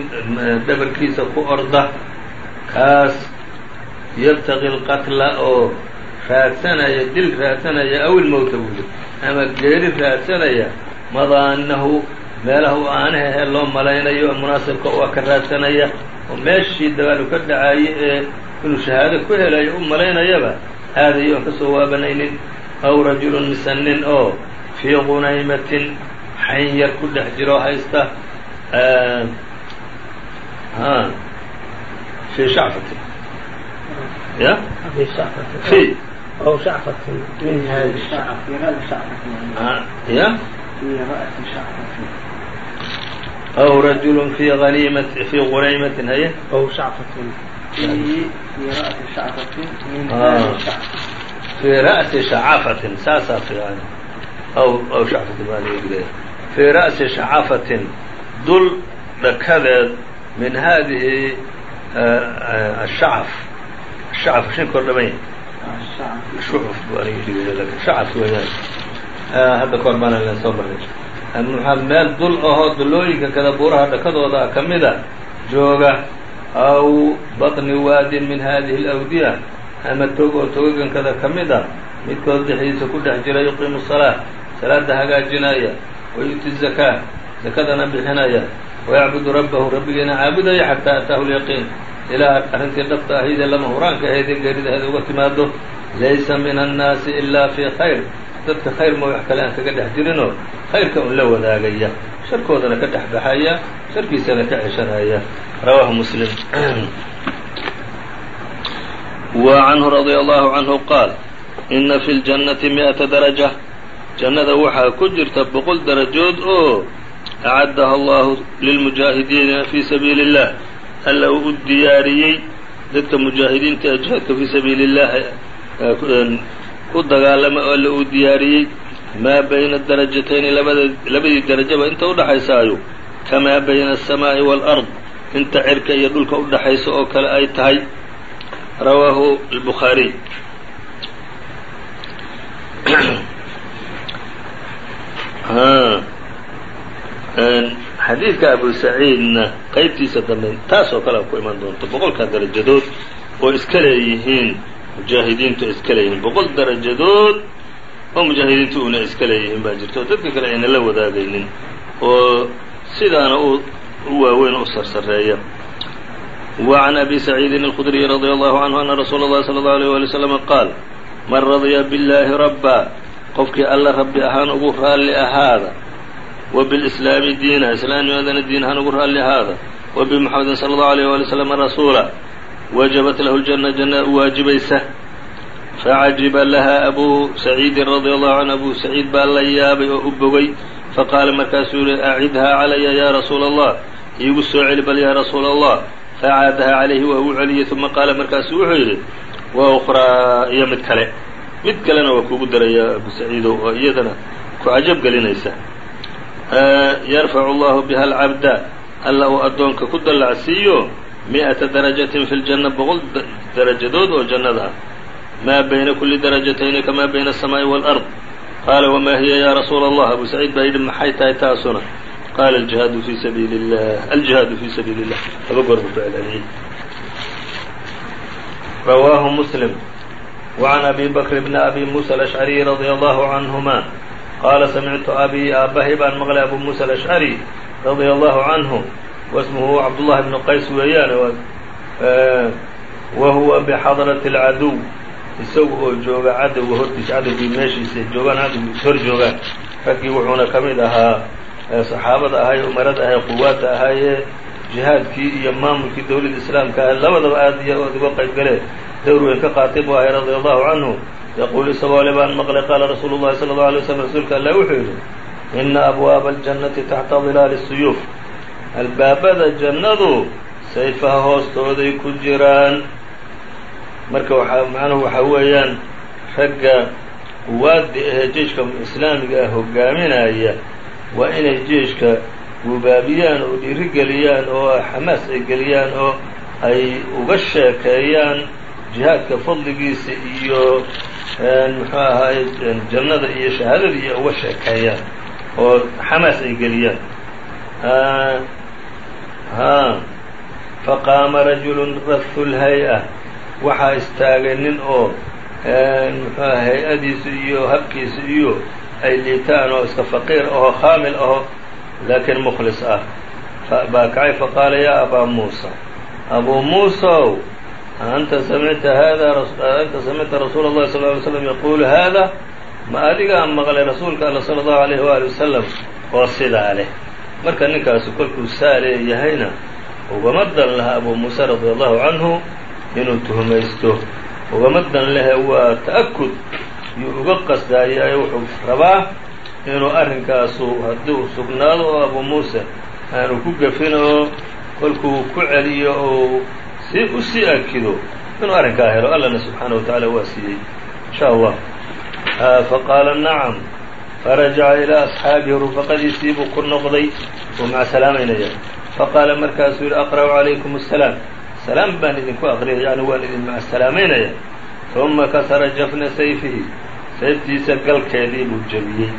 dhabarkiisa ku orda kaas. Yabtaqi lqatla oo raadsanaya dil raadsanaya aw ilmowta buuli ama geeri raadsanaya madaanahu meelaha u aanah ahee loo malaynayo oo munaasabka u ka raadsanaya oo meeshii dagaalu ka dhacaayay ee inuu shahaado ku helayo u malaynayaba aadayo oon ka soo waabanaynin aw rajulun mise nin oo fii qunaymatin xayn yar ku dhex jiro haysta fii shacfatin. Ya? Fi ya? أو رجل في غنيمة في غنيمة هي أو شعفة في في رأس شعفة من آه. هذا الشعف في رأس شعافة ساسا في يعني أو أو شعفة مالية في رأس شعافة دل dhakadeed min hadihi الشhacف الشhacف shin kor dhaban yahay الشعف shucuf bu aniga dhigaya lakin shacaf weeyaan hadda kahor baana len soo marnay maxaa meel dul ahoo dullooyinka kada buuraha dhakadooda ka mida jooga aw baطni waadin min hadihi اlawdiya ama tog oo togogankada ka mid a midkood dhexdiisa ku dhex jira yuqiimu الصalaaة salaada hagaajinaya wayu'ti الzakaa zakadana bixinaya wayacbudu rabbahu rabbigiina caabudaya xataa ataahu lyaqiin ilaa arrintii dhabta ahaydee lama huraanka ahaydee geeridaheeda uga timaado laysa min annaasi ilaa fii khayr dadka khayr ma wax kale aan kaga dhex jirinoo khayrka un la wadaagaya sharkoodana ka dhex baxaya sharkiisana ka ceshanaya. Rawaahu muslim. Wa canhu radia allahu canhu qaal ina fi ljannati mi'ata daraja. Jannada waxaa ku jirta boqol darajood oo acaddaha allahu lilmujaahidiina fii sabiili اllah alla u diyaariyey dadka mujaahidiinta ee jihaadka fii sabiili اllahi u dagaalama oo la uu diyaariyey maa bayna darajatayni labada labadii darajaba inta u dhaxaysaayo kamaa bayna asamaa'i waalard inta cirka iyo dhulka u dhaxaysa oo kale ay tahay rawaahu albukhaariy xadiidka abu saciidna qaybtiisa dambe taas oo kale a ku iman doonto boqolkaa darajadood oo iska leeyihiin mujaahidiintu iska leeyihiin boqol darajadood oo mujaahidiintu una iska leeyihiin baa jirta oo dadka kale ayna la wadaagaynin oo sidaana u u waaweyn u sarsareeya wa can abi saciidin alkhudriyi radia allahu canhu ana rasuula اllahi salى اllahu alيyh wali slama qaal man radya biاllaahi rabba qofkii alla rabbi ahaan ugu raalli ahaada wa bilslaami diina islaamnimadana diin ahaan ugu raalli ahaada wa bimuxamedin sala allahu alayh wali slama rasuula wajabat lahu ljanna janna u waajibaysa facajiba laha abu saciidin radia allahu canhu abu saciid baa la yaabay oo u bogay faqaala markaasuu yihi acidhaa calaya ya rasuula allah iigu soo celi bal yaa rasuula allah facaadaha calayhi waa uu celiyey uma qaala markaasu wuxuu yidhi wa ukhraa iyo mid kale mid kalena waa kugu daraya abu saciidow oo iyadana ku cajab gelinaysa yarfacu allahu biha alcabda alla uu addoonka ku dallacsiiyo mi'ata darajatin fi ljanna boqol darajadood oo jannada ah maa bayna kuli darajatayni kamaa bayna aلsamaa'i wاlأrd qaala wamaa hiya ya rasuula allah abu saciid baa yidhi maxay tahay taasuna qaala aljihaadu fi sabiili اllah aljihaadu fi sabiili اllah laba goor buu ku celceliyey rawaahu muslim وعn abi bkr bn abi muسى الأشعري رadي الله عanهma qaala samictu abi aabahay baan maqlay abu muسى الأشعري radي الله عanه واسمه cabdullahi bnu qays weeyaane wa huwa bixadrati اlcaduw isaga oo jooga cadowga hortiisa cadowgii meeshiisa joogaan cadowgiisa hor joogaan raggii wuxuuna ka mid ahaa saxaabada ahay umarada ahay quwaadda ahaayee jihaadkii iyo maamulkii dowladda islaamka ahay labadaba aad iyo ood uga qayb galee dowr weyn ka qaatay buu ahay radia allahu canhu yaquul isagoo le baan maqlay qaala rasuulu llahi sala allau alay waslam rasuulka allah wuxuu yidhi ina abwaaba aljannati taxta dilaali suyuuf albaabada jannadu sayfaha hoostooday ku jiraan. Marka waxaa macnuhu waxaa weeyaan ragga quwaadda ahee jeiشhka islaamiga ah hogaaminaya waa inay jeiشhka gubaabiyaan oo dhiirigeliyaan oo xamaas ay geliyaan oo ay uga sheekeeyaan jihaadka fadligiisa iyo muxuu ahaay jannada iyo shahaadada iyo uga sheekeeyaan oo xamaas ay geliyaan faqaama rajulu rathu lhay-a waxaa istaagay nin oo muxuuha hay'adiisu iyo habkiisu iyo ay liitaan oo iska faqiir aho khaamil aho laakiin mukhlis ah. Baa kacay faqaala yaa abaa muusa abuu muusow anta samicta hada anta samicta rasuula اllahi sal ly slam yaquulu haada ma adigaa maqlay rasuulka alla sala allahu alayh waali wasalam oo sidaa leh marka ninkaasu kolkuu saa leeyahayna ugama dan laha abuu muuse radia allahu canhu inuu tuhmaysto. Ugama dan lehe waa ta'akud yuu uga qasdaayaayo wuxuu rabaa inuu arrinkaasu haddii sugnaado oo abuu muuse aanu ku gafin oo kolkuu ku celiyo oo si u sii akido inuu arrinkaa helo. Allana subxaanaه wa tacaala waa siiyey. In sha allah faqaala nacam farajaca ilaa asxaabihi rufaqadiisii buu ku noqday uu macsalaamaynaya faqaala markaasuu yihi aqra'u calaykum الsalaam salaam baan idinku aqriyay yani waan idin macsalaamaynaya uma kasara jafna sayfihi sayftiisa galkeedii buu jebiyey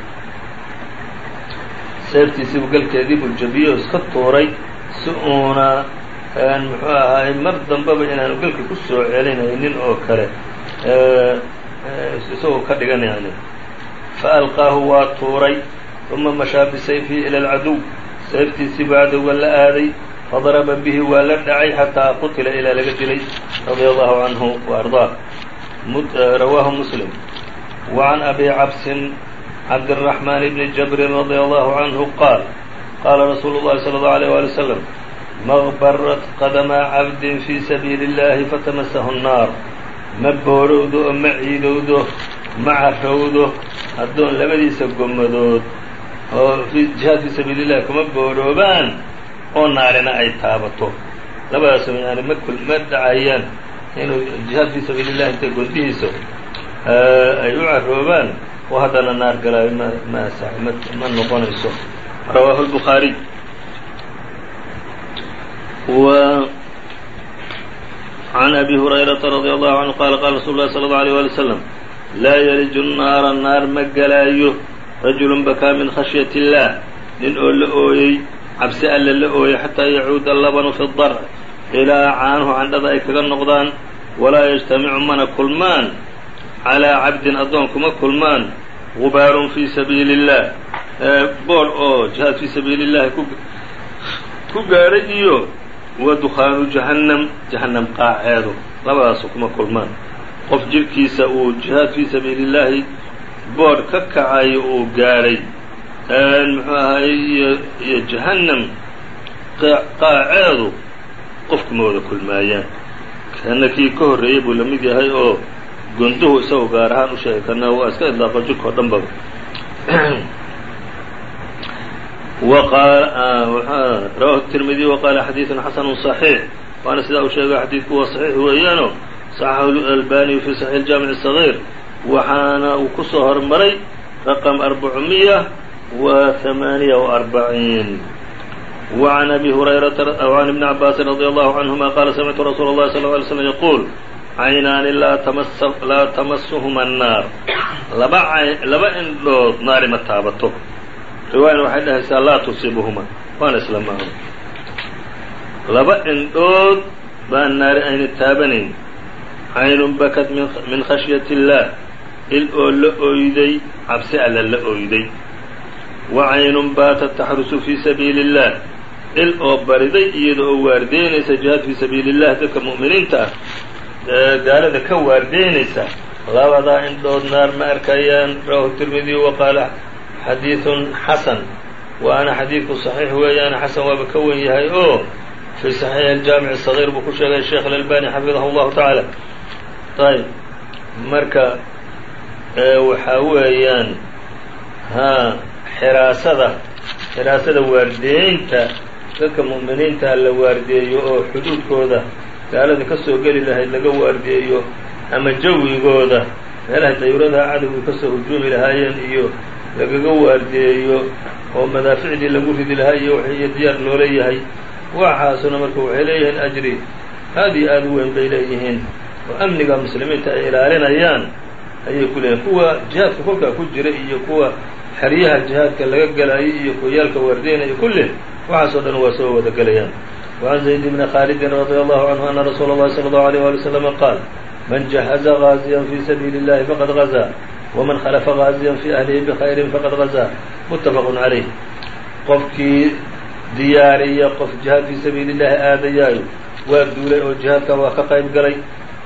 sayftiisiibuu galkeedii buu jebiyey oo iska tuuray si uuna muxuu ahaay mar dambaba inaanu gelka ku soo celinaynin oo kale isagoo ka dhigan yani faalqaahu waa tuuray uma mashaa bisayfihi ila alcaduw sayftiisii buu cadowga la aaday fadaraba bihi waa la dhacay xataa qutila ilaa laga dilay radia allahu canhu waardaa rawaahu muslim wa can abi cabsin cabdiraxmaan bni jabrin radia allahu canhu qaal qaala rasuulu llahi sala allahu alيyh wali wslam maqbarat qadama cabdin fii sabiili اllahi fatamasahu nnaar ma boorowdo oo ma ciidowdo maca rawdo addoon labadiisa gommadood oo jihaad fii sabiili illahi kuma booroobaan oo naarina ay taabato. Labadaas yani ma kul ma dhacayaan inuu jihaad fii sabiili illahi intay gondihiisa eh, ay u caroobaan oo haddana naar galaayo ma ma ma noqonayso. Rawaahu lbukhaariy w can abi hurayrata radi allahu canhu qala qala rasul llahi sala allau alيه wali w laa yaliju nnaara naar ma galaayo rajulun bakaa min khashyati illaah nin oo la ooyey cabsi alle la ooyey xataa yacuuda labanu fi dar ilaa caanuhu candhada ay kaga noqdaan walaa yajtamicu mana kulmaan calaa cabdin addoon kuma kulmaan gubaarun fii sabiili illaah bool oo jihaad fii sabiili illahi ku gaaray iyo wa dukhaanu jahannam jahannam qaaceedu labadaasu kuma kulmaan qof jidhkiisa uu jihaad fii sabiili الlaahi boodh ka kacayo uu gaadhay muxuu ahaye iyo iyo jahannam qaaceedu qofkuma wada kulmaayaan kana kii ka horreeyey buu la mid yahay oo gonduhu isagoo gaar ahaan u sheegay kana waa iska idlaaqo jirka oo dhan ba rawahu التirmidي وqala xadiiث xasn صaحيiح waana sidaa uu sheegay xadiidku waa صaxiix weeyaano صaxaxu الأlbaniyu fi صaحيح الjaamiع الصغير waxaana uu ku soo hormaray raqم أربعمية وثمانية وأربعين وعن أbي هريرة وعن ابن عabاس رضي الله عنهma qala سمعtu رsuل الlhi صلى اه عليه وسلم يقول caynaani laa tamasuhuma الnaar laba laba indhood naari ma taabato riwaayana waxay dhahaysaa laa tusiibuhuma waana isla maano laba indhood baan naari ayna taabanayn caynun bakat min khashyaة الlah il oo la oyday cabsi alla la oyday wa caynun baatat taxrusu fii sabiili الlah il oo bariday iyada oo waardeynaysa jihaad fii sabiili الlah dadka mu'miniinta ah gaalada ka waardeynaysa labadaa indhood naar ma arkayaan rawahu tirmidiy wa qaala xadiidun xasan waana xadiidku صaxiix weeyaan xasan waaba ka wen yahay oo fii صaxiix aljaamic الصغيir buu ku sheegay sheekh اlalbani xafidahu اllahu tacaala ayb marka waxaa weeyaan ha xiraasada xiraasada waardeeynta dadka mu'miniinta la waardeeyo oo xuduudkooda gaalada ka soo geli lahayd laga waardeeyo ama jawigooda meelahay dayuuradaha cadowgii ka soo hujuumi lahaayeen iyo lagaga waardeeyo oo madaaficdii lagu ridi lahaa iyo iyo diyaar loola yahay waxaasuna marka waxay leeyihiin ajri aad iyo aad u weyn bay leeyihiin oo amniga muslimiinta ay ilaalinayaan ayay ku leeyihin kuwa jihaadka kolkaa ku jira iyo kuwa xeryaha jihaadka laga gelayo iyo kuwayaalka waardeynaya kulle waxaasoo dhan waa soo wada gelayaan وعn زayd بn khاaldi رadي الله عnه أna rasuul الlahi صلى الله عليه وaلي وسلم qاal man جaهزa غاaزيا fي سبيiل الlahi fqad غزا وman khلفa غاaزيا fي أهlihi بخayr faqad غزا متfq عalيه qofkii diyaariya qof jihaad fii sabiili الlahi aadayaayo waa duulay oo jihaadka waa ka qayb galay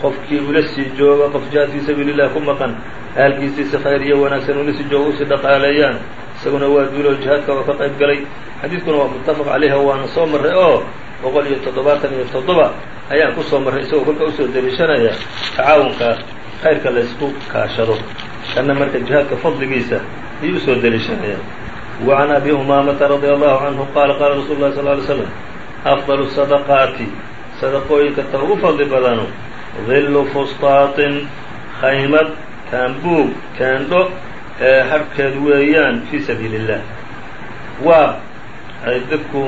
qofkii ula sii jooga qof jaa fii sabiili الlah ku maqan aalkiisiisa khayr iyo wanaagsan ula sii jooga u sii dhaqaaleeyaan isaguna waa duuloo jihaadka waa ka qayb galay. Xadiidkuna waa mutafaq calayha waana soo marray oo boqol iyo toddobaatan iyo toddoba ayaan ku soo marray isagoo kolka u soo deliishanaya tacaawunka khayrka laysku kaashado. Kana marka jihaadka fadligiisa ayuu u soo deliishanaya wacan abi umaamata radia allahu canhu qaala qaala rasuulu lahi sal ly slam afdalu sadaqaati sadaqooyinka ta ugu fadli badano dillu fustaatin khaymad taambuug teendho ee harhkeed weeyaan fii sabiili illah waa ay dadku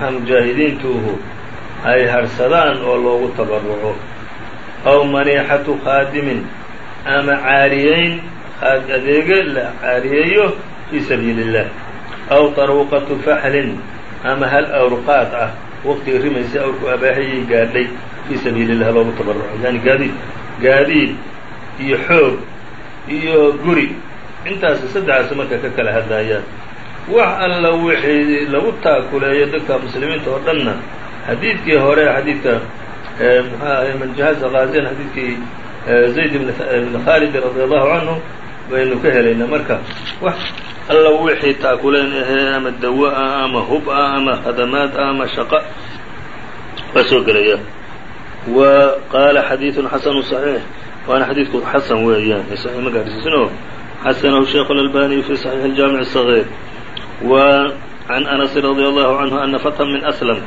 mujaahidiintuuhu ay harhsadaan oo loogu tabaruco aw maniixatu khaadimin ama caariyeyn adeege la caariyeeyo fii sabiili اllah aw taruuqatu faxlin ama hal awrqaad ah waqtiga rimaysay awrku abaahayay gaadhay fii sabiili illah loogu tabaruco yani gaadiid gaadiid iyo xoog iyo guri. Intaas saddexaas marka ka kala hadlaayaan wax alla wixii lagu taakuleeyo dadka muslimiinta oo dhanna xadiidkii hore xadiidka mxuu ahay man jahaza gaaziyan xadiidkii zayd ibn khaalid radi allahu canhu baynu ka helaynaa marka. Wax alla wixii taakuleen ahee ama dawo ah ama hub ah ama khadamaad ah ama shaqo waa soo gelaya wa qaala xadiiثun xasanu صaxiix waana xadiidku xasan weeyaan ma gaarsiisino xasanahu sheikh اlalbaniy fi صaxiix اjaamiع الصغيir wa can anas radi allahu canhu ana fathan min aslam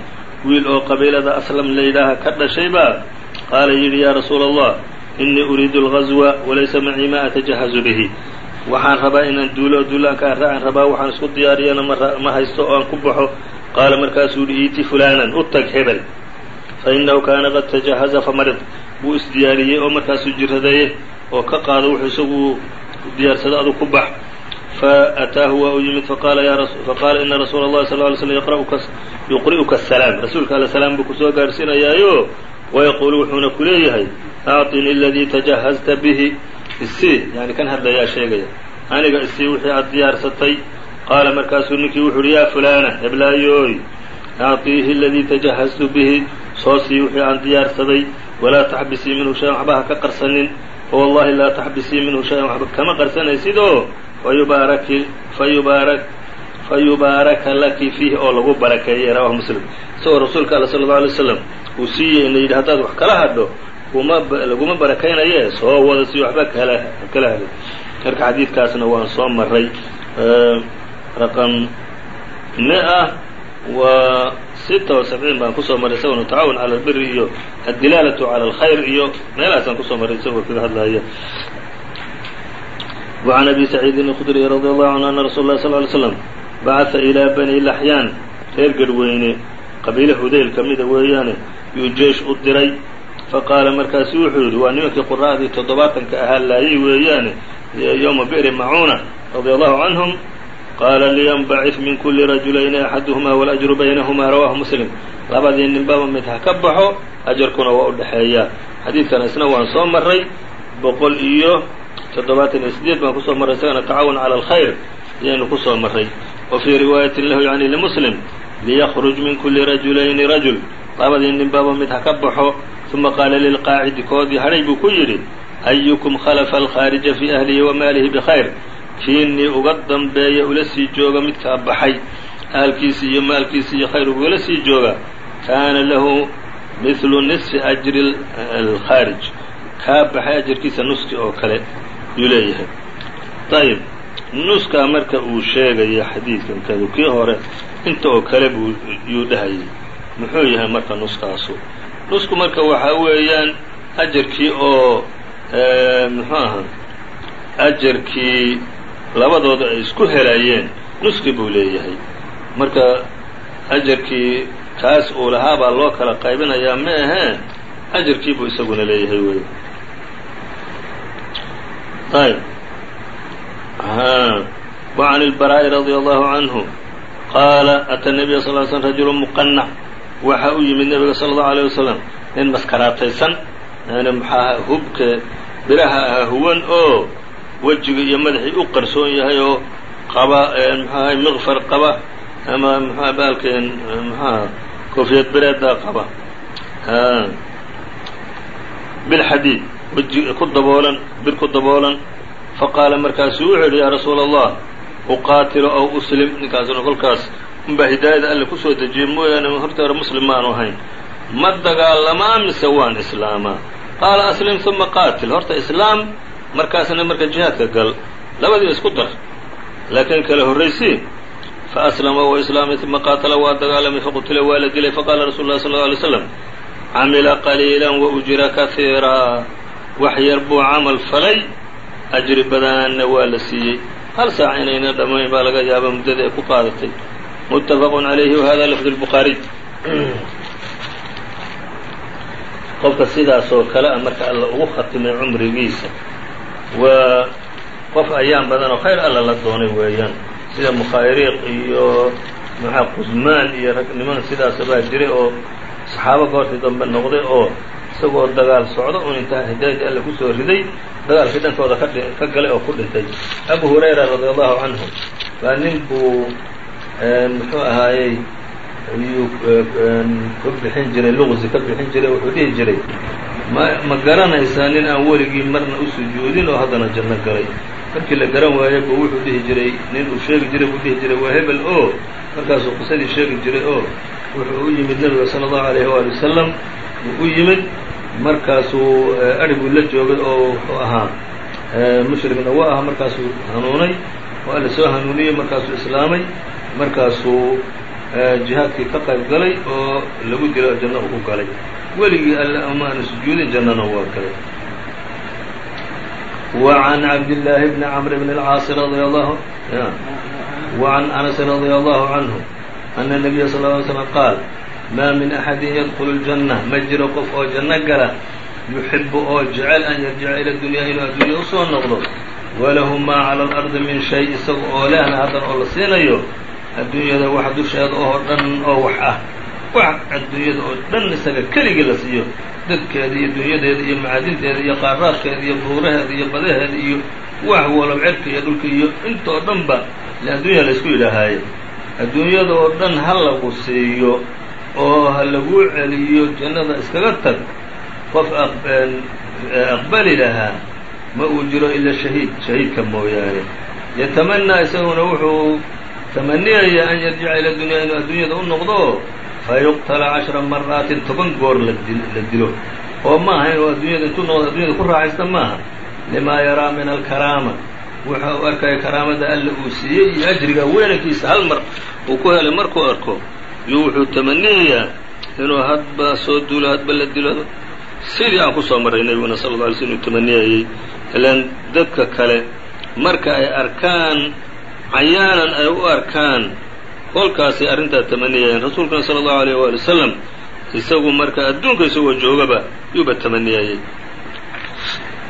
wiil oo qabiilada aslam layidhaaha ka dhashay baa qaala yidhi yaa rasuula allah inii uriidu اlgazwa walaysa macii ma atajahazu bihi waxaan rabaa inaan duulo oo duulaanka aan raacin rabaa waxaan isku diyaariyana ma haysto oo aan ku baxo. Qaala markaasuu yihi iiti fulaanan u tag hebel. Fa innahu kaana qad tajahaza famarid wuu isdiyaariyey oo markaasuu jiradeeye oo ka qaado wuxuu isagu diyaarsado adu ku bax. Faataahu waa u yimid faqaala ina rasuula اllahi sal ly slm yuqri'uka asalaam rasuulka alle salaam buu ku soo gaarhsiinayaayo wayaquulu wuxuuna ku leeyahay acطini aladii tajahazta bihi isii yani kan hadlayaa sheegaya. Aniga isii wixii aad diyaarsatay qaala markaasuu ninkii wuxu uhi yaa fulaana heblaayoy acطiihi aladii tajahaztu bihi soo sii wixii aan diyaarsaday walaa taxbisii minhu shay-an waxba ha ka qarsanin fawallahi laa taxbisii minhu shay-an waxba kama qarsanaysid oo fayubaaraki fayubaarak fayubaaraka laki fiihi oo lagu barakeeyey rawahu muslim. Isagoo rasuulka alla sala allau alay slam uu siiyey ina yidhi haddaad wax kala hadho kuma laguma barakaynaye soo wada si waxba kala kala hadho marka xadiidkaasna waan soo maray raqam mia wa sita wa sabciin baan kusoo maray isagona tacaawun cala albiri iyo addilaalatu cala alkhayr iyo meelahaasaan kusoo maray isagoo kaga hadlaya وعn أbي سعيid الخdري رضي الله عنه أن رsuل الlه صلى اه علي sسلم bacaثa إilىa bني لحyaan reer garweyne qabiile hudayl ka mida weeyaane yuu jeish u diray faqaala markaasu wuxuu yihi waa nimankii quraa'dii toddobaatanka ahaa laayay weeyaane yowma bi'ri macuuna radi allahu canhum qaala liyanbacif min kuli rajulayni axaduhumaa walajru baynahumaa rawaahu muslim labadii ninbaba mid ha ka baxo ajarkuna waa u dhexeeyaa xadiidkana isna waan soo maray boqol iyo toddobaatan iyo sideed baan ku soo marray isagana tacaawun cala alkhayr ayaanu ku soo maray wa fii riwaayatin lahu yacni limuslim liyakruj min kuli rajulayni rajul labadii ninbaba mid ha ka baxo uma qaala lilqaacidi koodii hadhay buu ku yidhi ayukum khalafa alkhaarija fii ahlihi wa maalihi bikhayr kiinii uga dambeeya ula sii jooga midkaa baxay ahalkiisi iyo maalkiisi iyo khayr ugala sii jooga kaana lahu mithlu nisfi ajri alkhaarij kaa baxay ajarkiisa nuski oo kale yuu leeyahay ayib nuskaa marka uu sheegaya xadiidkan kadu kii hore inta oo kale buu yuu dhahayay muxuu yahay marka nuskaasu nusku marka waxaa weeyaan ajarkii oo muxuu aha? Ajarkii labadooda ay isku helayeen nuski buu leeyahay. Marka ajarkii kaas uu lahaa baa loo kala qaybinayaa ma aheen? Ajarkii buu isaguna leeyahay wey ayb wa can ilbaraa'i radia allahu canhu. Qaala ata nabiya sal l slm rajulu muqanac waxaa u yimid nebiga sala allahu alayh wasalam nin maskaraataysan yani maxaaha hubka biraha ahaa huwan oo wejiga iyo madaxii u qarsoon yahay oo qaba maxaaha miqfar qaba ama maxaa baalkeen maxaa koofiyad bireeddaa qaba. Bilxadiid weji ku daboolan bir ku daboolan. Faqaala markaasuu wuxuu yidhi yaa rasuula allah uqaatilo ow uslim. Ninkaasuna kolkaas unbaa hidaayada alle ku soo dejiyey mooyaane horta hore muslim maanu ahayn. Ma dagaalamaa mise waan islaamaa? Qaala aslim uma qaatil. Horta islaam markaasna marka jihaadka gal labadiiba isku dar. Laakiin kala horraysii faaslama wa islaamay uma qaatala waa dagaalamay faqutila waa la dilay faqaala rasuulu lah sal lla alay slam camila qaliila wa ujira kahiiraa wax yar buu camal falay ajri badanna waa la siiyey. Hal saac inayna dhammayn baa laga yaaba muddada ay ku qaadatay muttafaqun calayhi wahada lafdu lbukhaariy qofka sidaas oo kale a marka alla ugu khatimay cumrigiisa waa qof ayaan badan oo khayr alla la doonay weeyaan sida mukhaariiq iyo maxaa qusmaan iyo rag niman sidaasa baa jiray oo saxaabo goortii dambe noqday oo isagoo dagaal socdo un intaa hidaayadii alle ku soo riday dagaalkii dhankooda ka galay oo ku dhintay abu hurayra radi allahu canhu baa nin buu muxuu ahaayey ayuu ka bixin jiray luqsi ka bixin jiray wuxuu dhihi jiray ma ma garanaysaa nin aan weligii marna u sujuudin oo haddana janno galay markii la garan waayey buu wuxuu dhihi jiray nin uu sheegi jiray buu dhihi jiray waa hebel oo. Markaasuu qisadii sheegi jiray oo. Wuxuu u yimid nebiga sala allahu alayhi waali wasalam wuu u yimid markaasuu adhi buu la joogay oo wuxuu ahaa mushrigna waa aha markaasuu hanuunay waa la soo hanuuniyey markaasuu islaamay markaasuu jihaadkii ka qayb galay oo lagu dilo janno u ku galay weligii alle ama aana sujuudin jannana waa galay وعن عبد الله بن عمرو بن العاaص رضي الله وعن أنس رضي الله عنه أن النبي صلى الله عليه وسلم قاaل ما من أحد يدخل الجنة ma jiro qof oo janno gala يحب oo jecel أn يرجica إلى الدuنيا inuu addunya usoo noqdo وlahu ma عlى الأرضi min شhay isaga oo lehna haddan oo la siinayo adduunyada wax dusheeda oo dhan oo wax ah. Wax adduunyada oo dhan isaga keligii la siiyo. Dadkeeda iyo dunyadeeda iyo macaadinteeda iyo qaaraadkeeda iyo buuraheeda iyo badaheeda iyo wax walow cerka iyo dhulka iyo intoo dhan ba le adduunya laysku yidhaahaaye adduunyada oo dhan ha lagu siiyo oo ha laguu celiyo jannada iskaga tag. Qof aqbali lahaa ma uu jiro ila shahiid. Shahiidka mooyaane. Yatamanaa isaguna wuxuu tamaniyayaa an yarjica ila dunyaa inuu adduunyada u noqdo fayuqtala cashra maraatin toban goor la dilo. Oo ma aha inuu adduunyada intuu noqdo addunyada ku raaxaysta maaha. Limaa yaraa min alkaraama. Wuxa uu arkaya karaamada alla uu siiyey iyo ajriga weynankiisa hal mar uu ku helay markuu arko. Iyo wuxuu tamaniyayaa inuu hadba soo duulo hadba la dilo. Sidii aan ku soo marray nebiguna sala alla alay sl inuu tamaniyayey ilaan dadka kale marka ay arkaan cayaanan ay u arkaan kolkaasay arrintaa tamaniyayeen rasuulkana sala allahu alayh waali wasalam isagu marka adduunka isagoo joogaba yuuba tamaniyayey.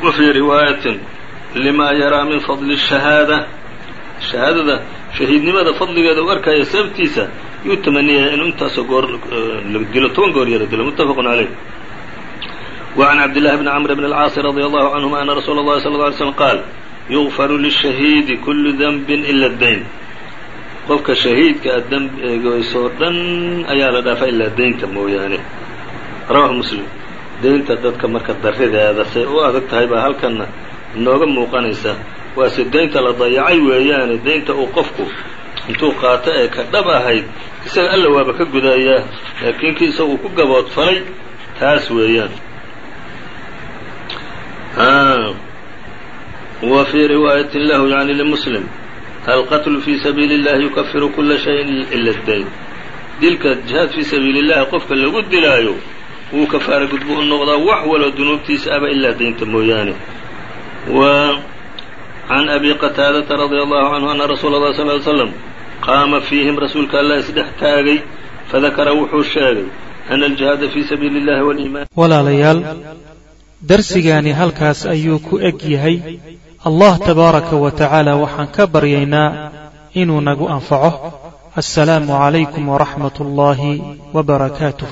Wa fii riwaayatin limaa yaraa min fadli shahaada. Shahaadada shahiidnimada fadligeeda u arkaya sababtiisa yuu tamaniyaya in intaaso goor la dilo toban goor yala dilo. Muttafaqun caleyh wa can cabdillahi bni camr bn alcaasi radia allahu canhuma ana rasuula allahi sala lla alay slm qaal yugfaru lishahiidi kullu denbin ila dayn qofka shahiidka a dembigoysoo dhan ayaa la dhaafa ilaa daynta mooyaane. Rawaaxu muslim. Deynta dadka marka darideeda say u adag tahay baa halkanna inooga muuqanaysa. Waase daynta la dayacay weeyaane daynta uu qofku intuu qaato ee ka dhab ahayd isaga alla waaba ka gudaayaa laakiin kii isaguu ku gaboodfalay taas weeyaan wa fii riwaayatin lahu yani limuslim alqatlu fii sabiili اllahi yukafiru kula shayin ila اdayn dilka jihaad fii sabiili اllahi qofka lagu dilaayo wuu kafaara gudbo u noqdaa wax waloo dunuubtiisa aba ilaa daynta mooyaane wa can abi qataadata radia allahu canhu ana rasuula اlah sal ly slam qaama fiihim rasuulka allah isdhex taagay fadakara wuxuu sheegay ana aljihaada fii sabiili اllahi waliimaan walaalayaal darsigaani halkaas ayuu ku eg yahay allah tabaaraka wa tacaala waxaan ka baryaynaa inuu nagu anfaco. Assalaamu calaykum waraxmat ullaahi wa barakaatuh